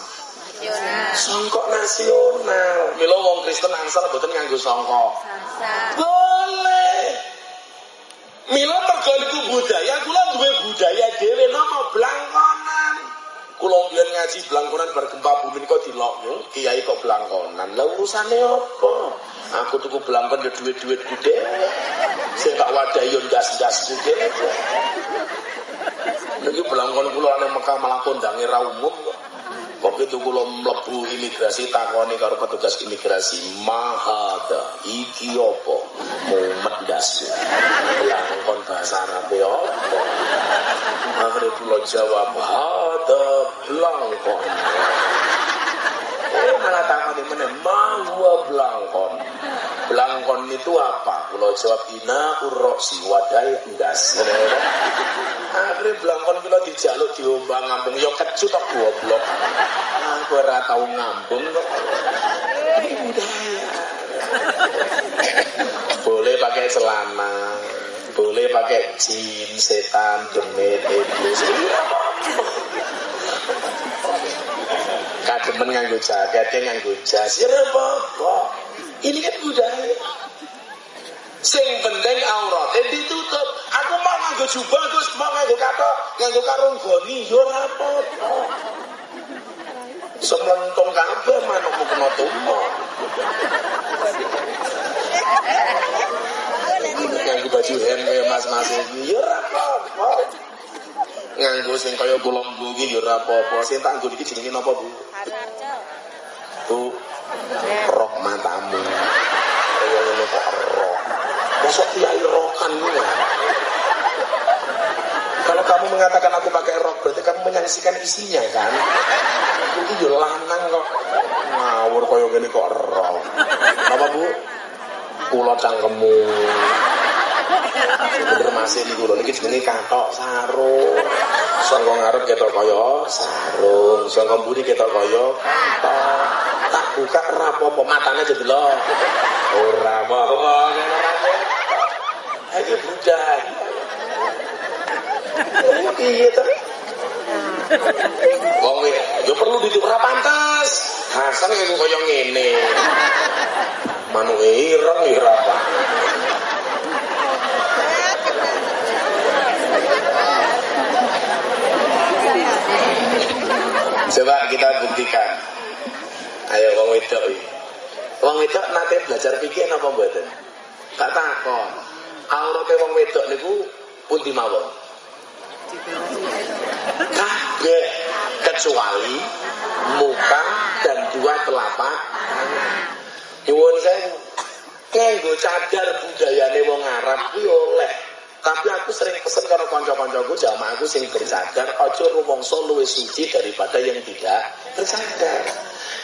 Songkok nasional. Mila wong Kristen angsal mboten nganggo songkok. Boleh. Mila mergo budaya, kula duwe budaya dhewe nama blangkonan. Kula mbiyen ngaji blangkonan bar gempa bumi kok dilok kiai kok blangkonan. Lah urusane apa? Aku tuku blangkon ya duit-duitku dhewe. Sing tak wadahi yo ndas-ndasku dhewe. Niki blangkon kula ning Mekah malah kondange ra umum kok. Begitu kula mlebu imigrasi takoni karo petugas imigrasi, "Mahada iki apa?" Mumet ndas. Blangkon bahasa Arab ya apa? Akhirnya kula jawab, "Hada blangkon." Eh malah takoni meneh, "Mahwa blangkon?" Blangkon itu apa? Kula jawab, "Ina urroksi wadai ndas." Akhirnya belangkon kula dijaluk diombang ngambung ya kecut tok goblok. Aku ora tau ngambung kok. Boleh pakai celana, boleh pakai jin, setan, demit, iblis. Kademen nganggo jaket, nganggo jas, ya apa-apa. Ini kan budaya. Sing penting auratnya ditutup. Aku mau nganggo jubah terus mau nganggo katok, nganggo karung goni, yo ora apa-apa. Sementung kabeh manukmu kena tumo. Nganggo baju kaya mas-mas iki, yo ora apa-apa. Nganggo sing kaya kula mbu iki ora apa-apa. Sing tak nggo iki jenenge napa, Bu? Bu. Rok matamu. Kaya ngono kok rok. Masa kiai rokan ya? Kalau kamu mengatakan aku pakai rok, berarti kamu menyaksikan isinya kan? Ini yo lanang kok. Ngawur kaya gini kok rok. Apa bu? Kulo cangkemu. Masih ini kulo ini jenenge katok sarung. Sangka ngarep ketok kaya sarung, sangka mburi ketok kaya katok. Tak buka rapopo matanya jedelok. Ora mau Iki budaya. Iya tuh. Wong ya perlu dituk ora pantes. Hasan kaya ngene. Manuke ireng ora. Coba kita buktikan. Ayo wong wedok iki. Wong wedok nate belajar pikir apa mboten? Tak takon. Aurate wong wedok niku pundi mawon? Kabeh kecuali muka dan dua telapak Nyuwun saya nganggo cadar budayane wong Arab kuwi oleh. Tapi aku sering pesen karo kanca-kancaku jamaah aku sing bercadar aja rumangsa luwih suci daripada yang tidak bercadar.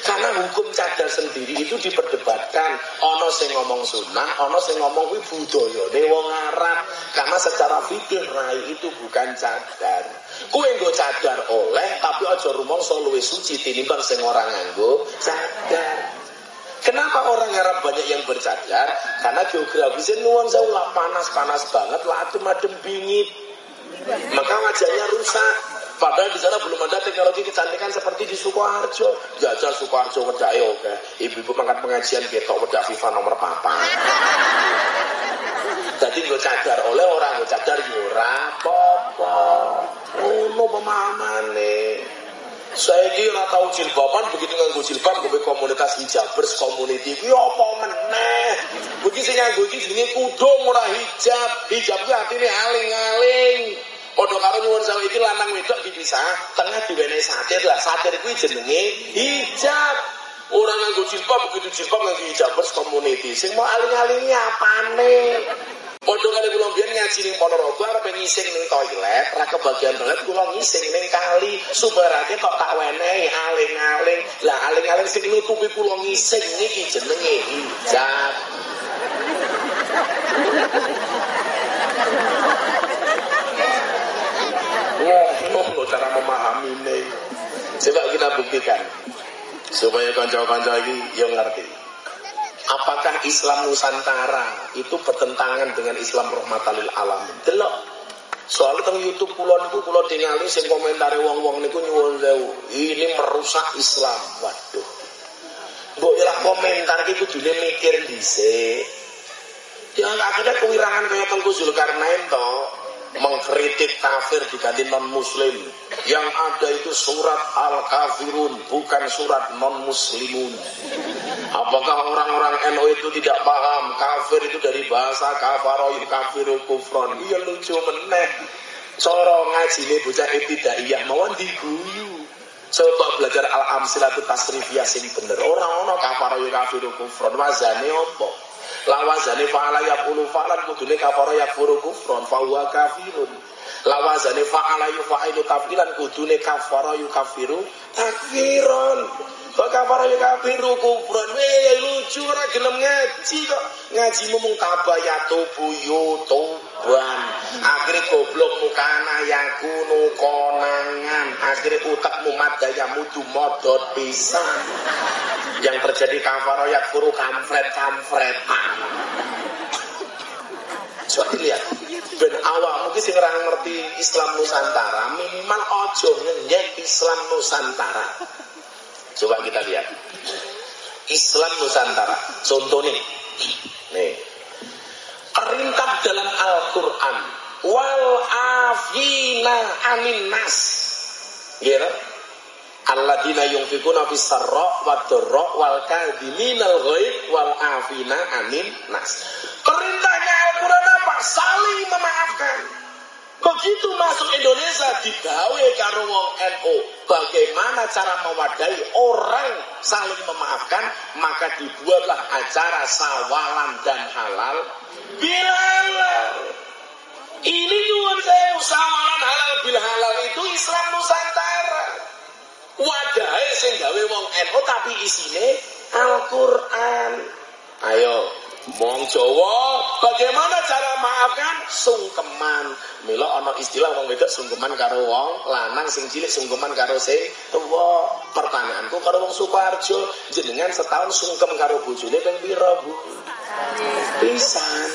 Karena hukum cadar sendiri itu diperdebatkan. Ono sing ngomong sunnah, ono sing ngomong kuwi budaya wong Arab. Karena secara fikih rai itu bukan cadar. Kue nggo cadar oleh tapi aja rumangsa luwih suci tinimbang sing ora nganggo cadar. Kenapa orang Arab banyak yang bercadar? Karena geografisnya nuan lah panas-panas banget lah itu madem bingit. Maka wajahnya rusak. Padahal di sana belum ada teknologi kecantikan seperti di Sukoharjo. Jajal Sukoharjo wedake oke. Ibu-ibu makan pengajian ketok wedak FIFA nomor papa. Jadi gue cadar oleh orang gue cadar yura apa-apa. Oh, pemahaman Saya kira tahu jilbaban begitu nganggo jilbab gue komunitas hijabers community kuwi apa meneh. Begitu sing nganggo iki jenenge kudung ora hijab. Hijab kuwi artine aling-aling. Padha karo nyuwun sewu iki lanang wedok dipisah, tengah diwenehi satir lah. Satir kuwi jenenge hijab. Orang nganggo jilbab begitu jilbab nganggo hijabers community. Sing mau aling-alingi apane? Padha kali kula mbiyen ngaji ning Ponorogo arep ngising ning toilet, ra kebagian toilet kula ngising ning kali. Subarate kok tak wenehi aling-aling. Lah aling-aling sing nutupi kula ngising niki jenenge hijab. Wah, oh, cara memahami ini. Coba kita buktikan supaya kanca-kanca ini yang ngerti. Apakah Islam Nusantara itu bertentangan dengan Islam rahmatalil alamin? Delok. Soalnya tentang YouTube pulau niku pulau tingali sing komentari wong-wong niku nyuwun sewu. Ini merusak Islam. Waduh. Mbok ya komentar iki kudune mikir dhisik. Ya akhirnya kewirangan kaya Tengku Zulkarnain toh mengkritik kafir diganti non muslim yang ada itu surat al kafirun bukan surat non muslimun apakah orang-orang NU itu tidak paham? Kafir itu dari bahasa kafaro kafiru kufron. Iya lucu meneh. Coro ngaji ini bocah tidak iya mawon diguyu. Coba belajar al amsilatu tasrifiyah sing bener. Orang-orang kafaro kafiru kufron wazane opo lawazane fa'ala yaqulu fa'lan kudune kafara yakfuru kufron fa huwa kafirun lawazane fa'ala yufa'ilu taf'ilan kudune kafara yukafiru takfiron kok kafara yukafiru? Kufron weh lucu ora gelem ngaji kok. Ngaji mung buyutuban akhirnya goblok mukana yakunu konangan. Akhirnya utakmu madayamu dumodot pisan. Yang terjadi kafaro yakfuru kamfret kamfretan coba dilihat ben awal mungkin sih orang ngerti Islam Nusantara minimal ojo ngenyek Islam Nusantara. Coba kita lihat. Islam Nusantara. Contoh nih. Nih. Perintah dalam Al-Quran. Wal afina amin nas. Gitu Alladzina yunfikuna fis sarra wad dharra wal kadhiminal ghaib wal afina anin nas. Perintahnya Al-Qur'an apa? Saling memaafkan. Begitu masuk Indonesia digawe karo wong NU. Bagaimana cara mewadai orang saling memaafkan? Maka dibuatlah acara sawalan dan halal bilhalal. Ini juga saya sawalan halal bil halal itu Islam Nusantara. Wadahe sing gawe wong NU tapi isine Al-Qur'an. Ayo, Wong Jawa, bagaimana cara maafkan? Sungkeman. Mila ana istilah wong wedok sungkeman karo wong lanang sing cilik sungkeman karo sing tuwa. Pertanyaanku karo wong Sukoharjo, jenengan setahun sungkem karo bojone ping pira, Bu? Pisan.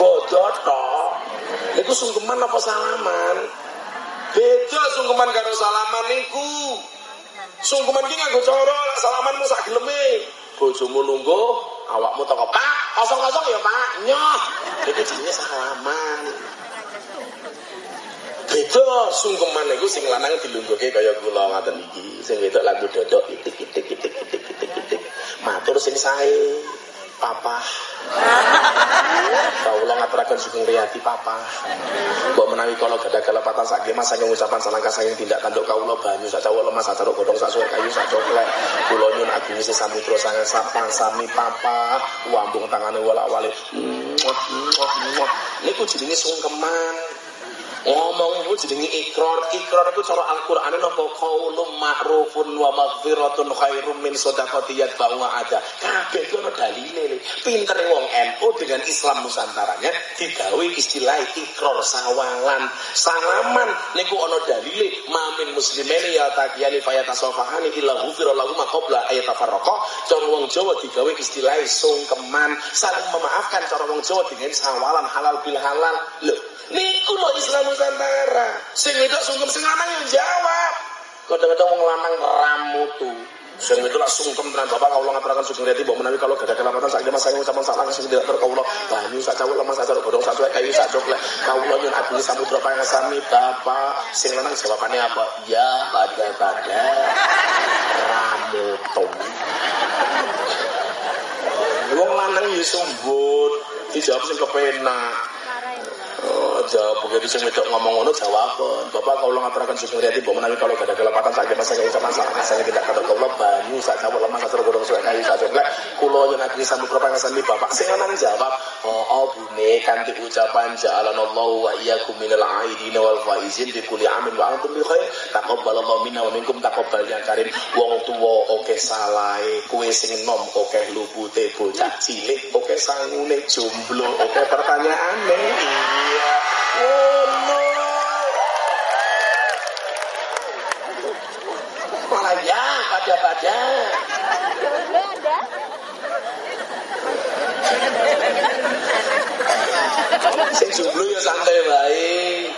Bodho tok. Iku sungkeman apa salaman? Beda sungkeman karo salaman niku. Sungkeman ki nganggo cara salamanmu sak geleme. Bojomu lungguh, awakmu teko, "Pak, kosong-kosong ya, Pak." Nyoh. Iki jenenge salaman. Beda sungkeman iku sing lanang dilungguhke kaya kula ngaten iki. Sing wedok lagu dodok itik itik itik itik itik itik. Matur sing sae. Papa Kawula ngaturaken sugeng riyadi papa. Mbok menawi kala gadah kelepatan sak mas saking ucapan salangkah saking tindak tanduk kawula banyu sak cawuk lemah sak godhong sak suwek kayu sak coklek. Kula nyun agung isi samudra sangat sapa sami papa wambung tangane walak-walik. Niku jenenge sungkeman. Ngomong itu jenenge ikrar ikrar itu cara Al-Qur'an. Napa qaulun ma'rufun wa maghfiratun khairum min shadaqati yatba'u ada. Kabeh itu ana dalile pinter wong NU dengan Islam nusantaranya digawe istilah ikrar sawalan. Salaman niku ana dalile. Mamin muslimeni ya taqiyani fayatasafahani illa ghufira lahum qabla ayatafarraqa cara wong Jawa digawe istilah sungkeman. Saling memaafkan cara wong Jawa dengan sawalan halal bil halal. Lho Niku lo Islam Nusantara. Sing itu sungkem sing lanang yang jawab. Kadang-kadang wong lanang ramu tuh. Sing itu lah sungkem tenan Bapak kawula ngaturaken sugeng reti mbok menawi kalau gak ada kelamatan sak mas saya ucapan sak langsung tidak terkawula banyu sak cawuk lemas sak godhong sak kayu sak coklek kawula nyun abdi samudra sami Bapak sing lanang jawabannya apa? Ya pada pada ramu tuh. Wong lanang ya sumbut dijawab sing kepenak. Jawab begitu sing wedok ngomong ngono jawab. Bapak kalau ngaturaken sugeng riyadi mbok menawi kalau gak ada kelepatan sak masa kaya sama sak saya tidak kata kula banyu sak cawuk lemah sak godhong suwek kayu sak coklek kula yen ati sambut propangasan bapak. Sing lanang jawab oh, oh bune kanthi ucapan ja'alanallahu wa iyyakum minal aidin wal faizin fi kulli amin wa antum bi khair. Taqabbalallahu minna wa minkum taqabbal yang karim. Wong tuwa oke salahe kowe sing nom oke lupute bocah cilik oke sangune jomblo oke pertanyaane iya ngono malah ya pada-pada sing jomblo ya santai baik.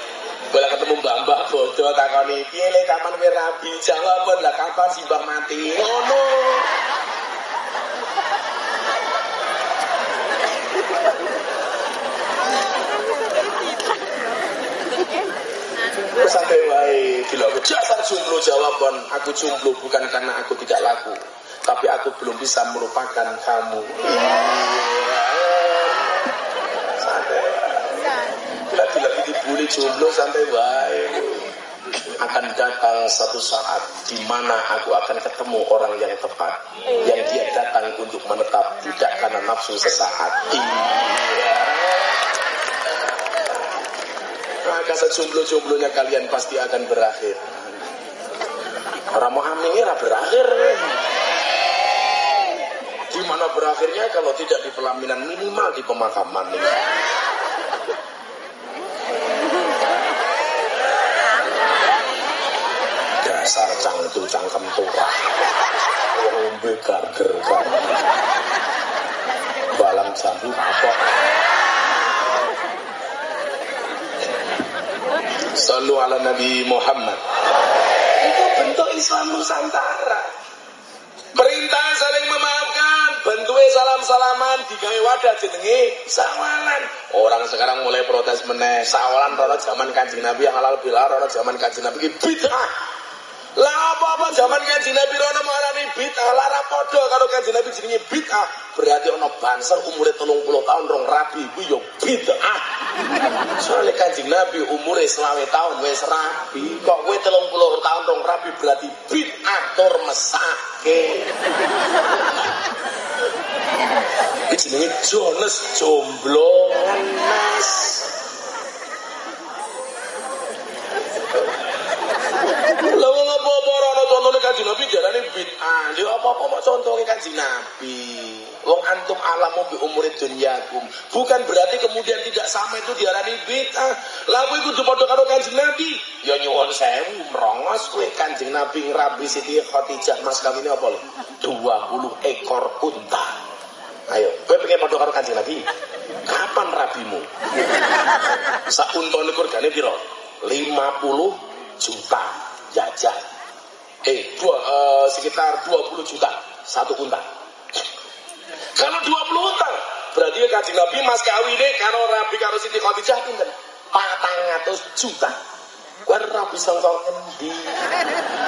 Boleh ketemu mbak-mbak bodoh takoni piye le kapan kowe rabi? Jawab lah kapan simbah mati? Ngono. Terus sampai wae bilang jasar jomblo jawaban aku jomblo bukan karena aku tidak laku tapi aku belum bisa melupakan kamu. Santai. Bila bila dibully jomblo sampai wae akan datang satu saat di mana aku akan ketemu orang yang tepat yang dia datang untuk menetap tidak karena nafsu sesaat. Iya. Maka sejomblo-jomblonya kalian pasti akan berakhir. Orang mau aminnya berakhir. Di mana berakhirnya kalau tidak di pelaminan minimal di pemakaman. Dasar cangtu cangkem turah. Ombe garger. Balang jambu apa? Sallu ala Nabi Muhammad. Itu bentuk Islam Nusantara. Perintah saling memaafkan, bentuknya salam-salaman, digawe wadah jenenge sawalan. Orang sekarang mulai protes meneh, sawalan rono zaman Kanjeng Nabi halal bilar, rono zaman Kanjeng Nabi bid'ah. Lah apa-apa zaman kanjeng Nabi rono marani bid'ah, lara padha karo kanjeng Nabi jenenge bid'ah. Berarti ana banser umure 30 tahun rong rabi ku yo bid'ah. Soale kanjeng Nabi umure 20 tahun wis rabi, kok kowe 30 tahun rong rabi berarti bid'ah tur mesake. Iki jenenge Jones jomblo ngenes. Lah wong apa-apa ora ana contone Kanjeng Nabi jarane bid'ah. Lha apa-apa mau contone Kanjeng Nabi. Wong antum alamu bi umuri dunyakum. Bukan berarti kemudian tidak sama itu diarani bid'ah. Lah kowe kudu padha karo Kanjeng Nabi. Ya nyuwun sewu merongos kowe Kanjeng Nabi ngrabi Siti Khadijah mas kawine apa lho? 20 ekor unta. Ayo, kowe pengen padha karo Kanjeng Nabi? Kapan rabimu? Sak unta niku regane pira? 50 juta jajah eh dua, uh, sekitar 20 juta satu kuntal. Kalau 20 unta berarti kaji Nabi Mas Kawi deh, kalau Rabi kalau Siti Khadijah pinten? 400 juta. Gue ora bisa kok ngendi?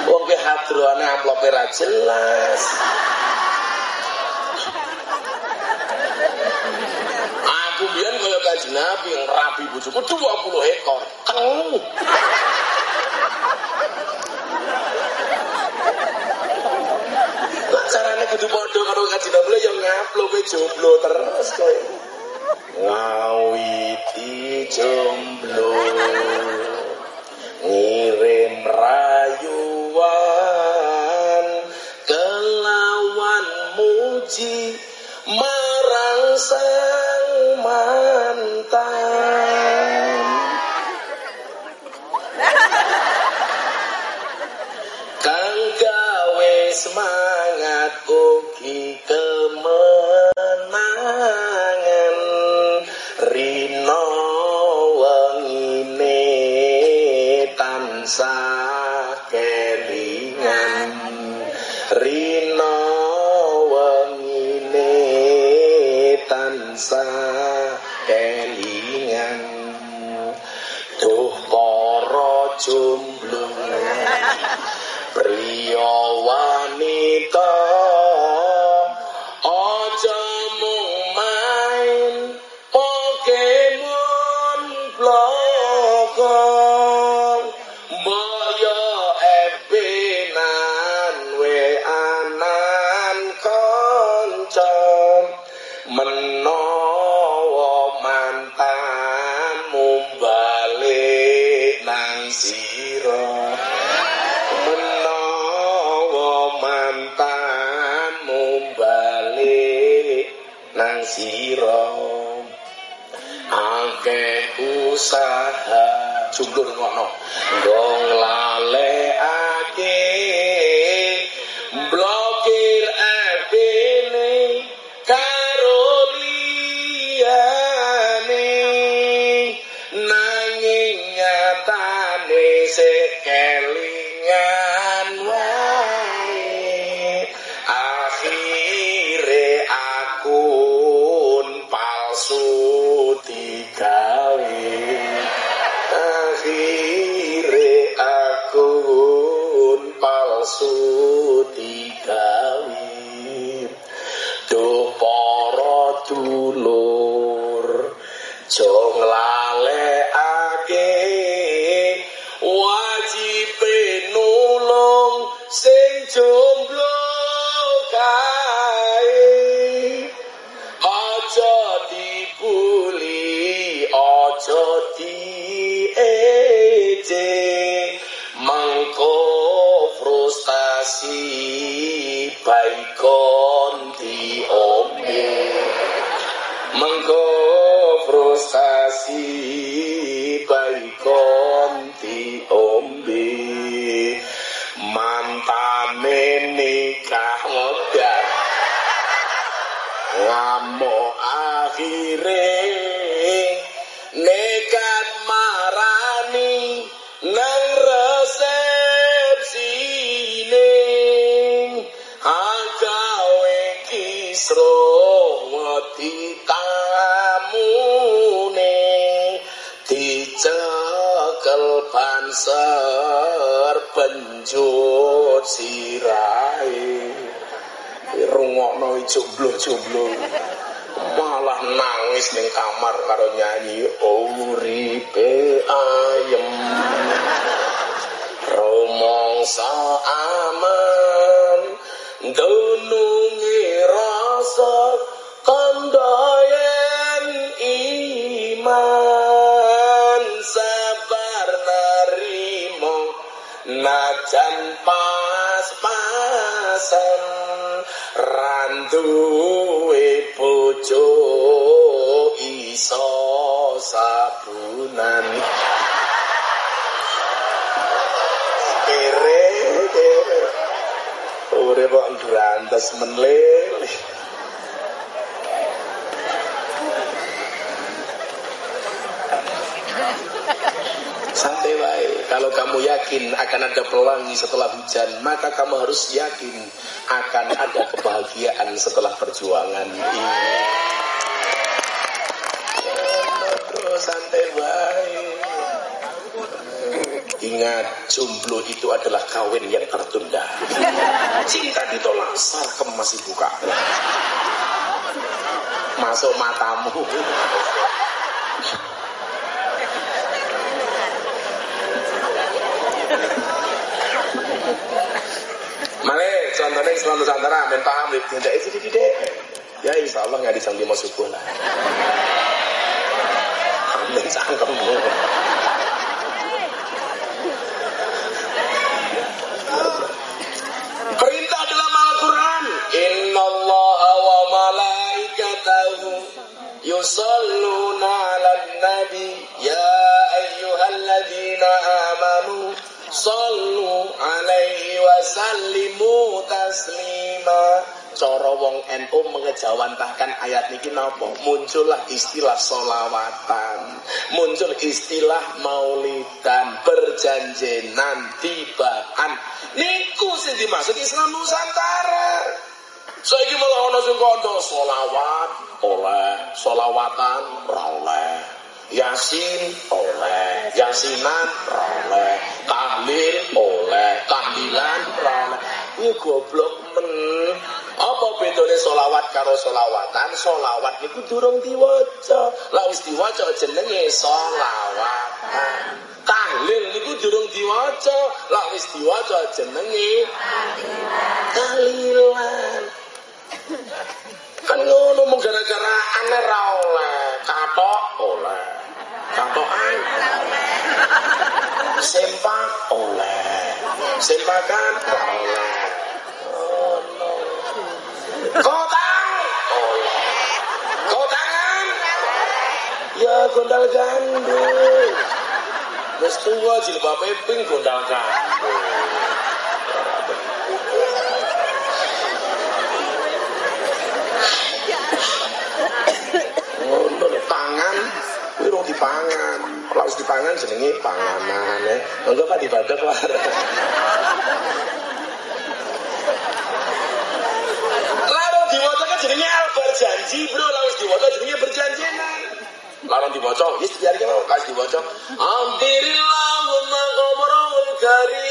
Wong kowe hadrone amplope ra jelas. Aku biyen kaya kaji Nabi yang rabi bojoku 20 ekor. Kengu. dilabel yang ngaplo kowe jomblo terus kau Ngawiti jomblo. Ngirim rayuan kelawan muji merangsang. usaha jumlur ngono Dunungi rasa kandayan iman Sabar narimo najan pas-pasan Randu e bojo iso sabunan. dulure kok ndrantes menle. Santai wae. Kalau kamu yakin akan ada pelangi setelah hujan, maka kamu harus yakin akan ada kebahagiaan setelah perjuangan. Ini. Ingat, jomblo itu adalah kawin yang tertunda. Cinta ditolak, sarkem masih buka. Masuk matamu. Male, contohnya Islam Nusantara, men paham, tidak itu di tidak. Ya insya Allah nggak disanggih masuk subuh lah. Amin, sangkem. Yusalluna ala nabi. Ya ayyuhalladzina amanu. Sallu alaihi wa sallimu taslima. Coro wong NU mengejawantahkan ayat niki napa? Muncullah istilah solawatan, muncul istilah maulidan, berjanjenan, tibaan. Niku sing dimaksud Islam Nusantara. Saiki malah ana sing kandha solawat oleh, solawatan ora oleh. Yasin oleh, yasinan oleh, tahlil oleh, tahlilan oleh. Ini goblok men. Apa bedanya solawat karo solawatan? Solawat itu durung diwaca. Lah wis diwaca jenenge solawatan. Tahlil niku durung diwaca. Lah wis diwaca jenenge tahlilan. Kan ngono mung gara-gara aneh ra oleh, katok oleh. Katokan sempak oleh. Sempakan oleh. Kotang oleh. Kotangan ya gondal gandul. Wis tuwa jilbabe pink gondal gandul. Kuwi rong dipangan. Kalau wis dipangan jenenge panganan ya monggo Pak dibadak Pak. Larang diwaca kan jenenge berjanji bro. Lah wis diwaca jenenge berjanjenan Larang diwaca wis biar ki mau kasih diwaca. Amdirillahumma qabrul karim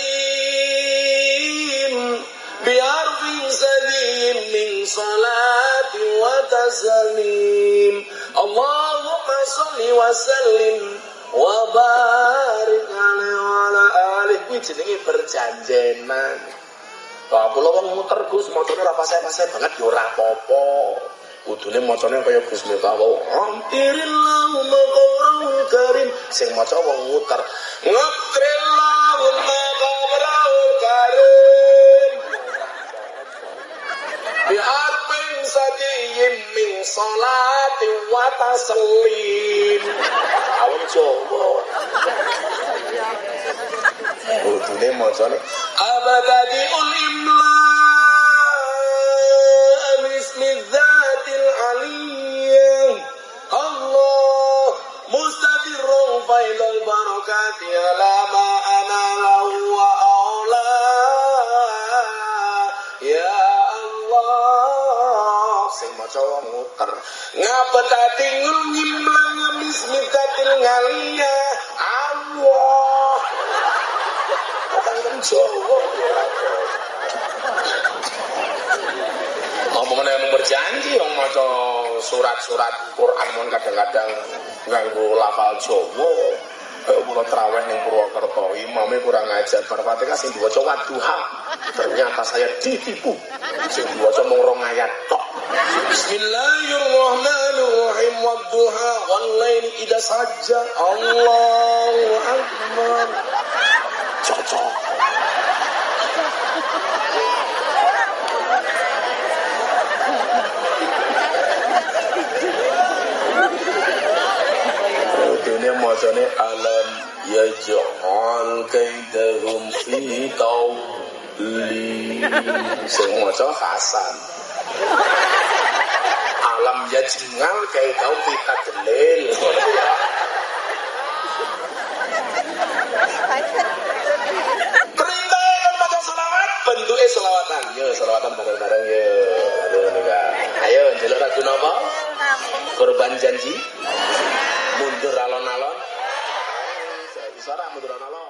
biarfin sadim min salati wa taslim Allahumma salli wa sallim wa barik alaihi wa ala alihi kuwi jenenge berjanjenan Lah kula wong muter Gus. Macane ora pasai-pasai banget ya ora apa-apa. Kudune macane kaya Gus Amtirillahumma qabrul karim. Sing maca wong muter Ngafrillahumma qabrul min salati wa taslim. Awon Jawa. Kudune macane abadadi ul imla bismi dzatil aliyah. Allah mustadirun faidal barakati ala ma ana lahu wa aula ya Allah. Sing maca muter ngabetati ngimlang bismi dzatil aliyah Allah Kata Jawa Ngomong yang berjanji yang maca surat-surat Quran mon kadang-kadang nganggo lafal Jawa. Kayak kula traweh ning Purwokerto, imame kurang ajar bar Fatihah sing diwaca wadduha. Ternyata saya ditipu. Sing diwaca mung rong ayat tok. Bismillahirrahmanirrahim wadduha laili idza sajja. Allahu akbar. Cocok. Dene macane alam yaj'al kaidahum fi tawli. Sing maca Hasan. Alam yaj'al kaidahum fi tadlil. Perintah kan maca selawat, bentuknya selawatan. Yo selawatan bareng-bareng yo. Ayo njaluk ragu napa? Korban janji. Mundur alon-alon. Suara mundur alon-alon.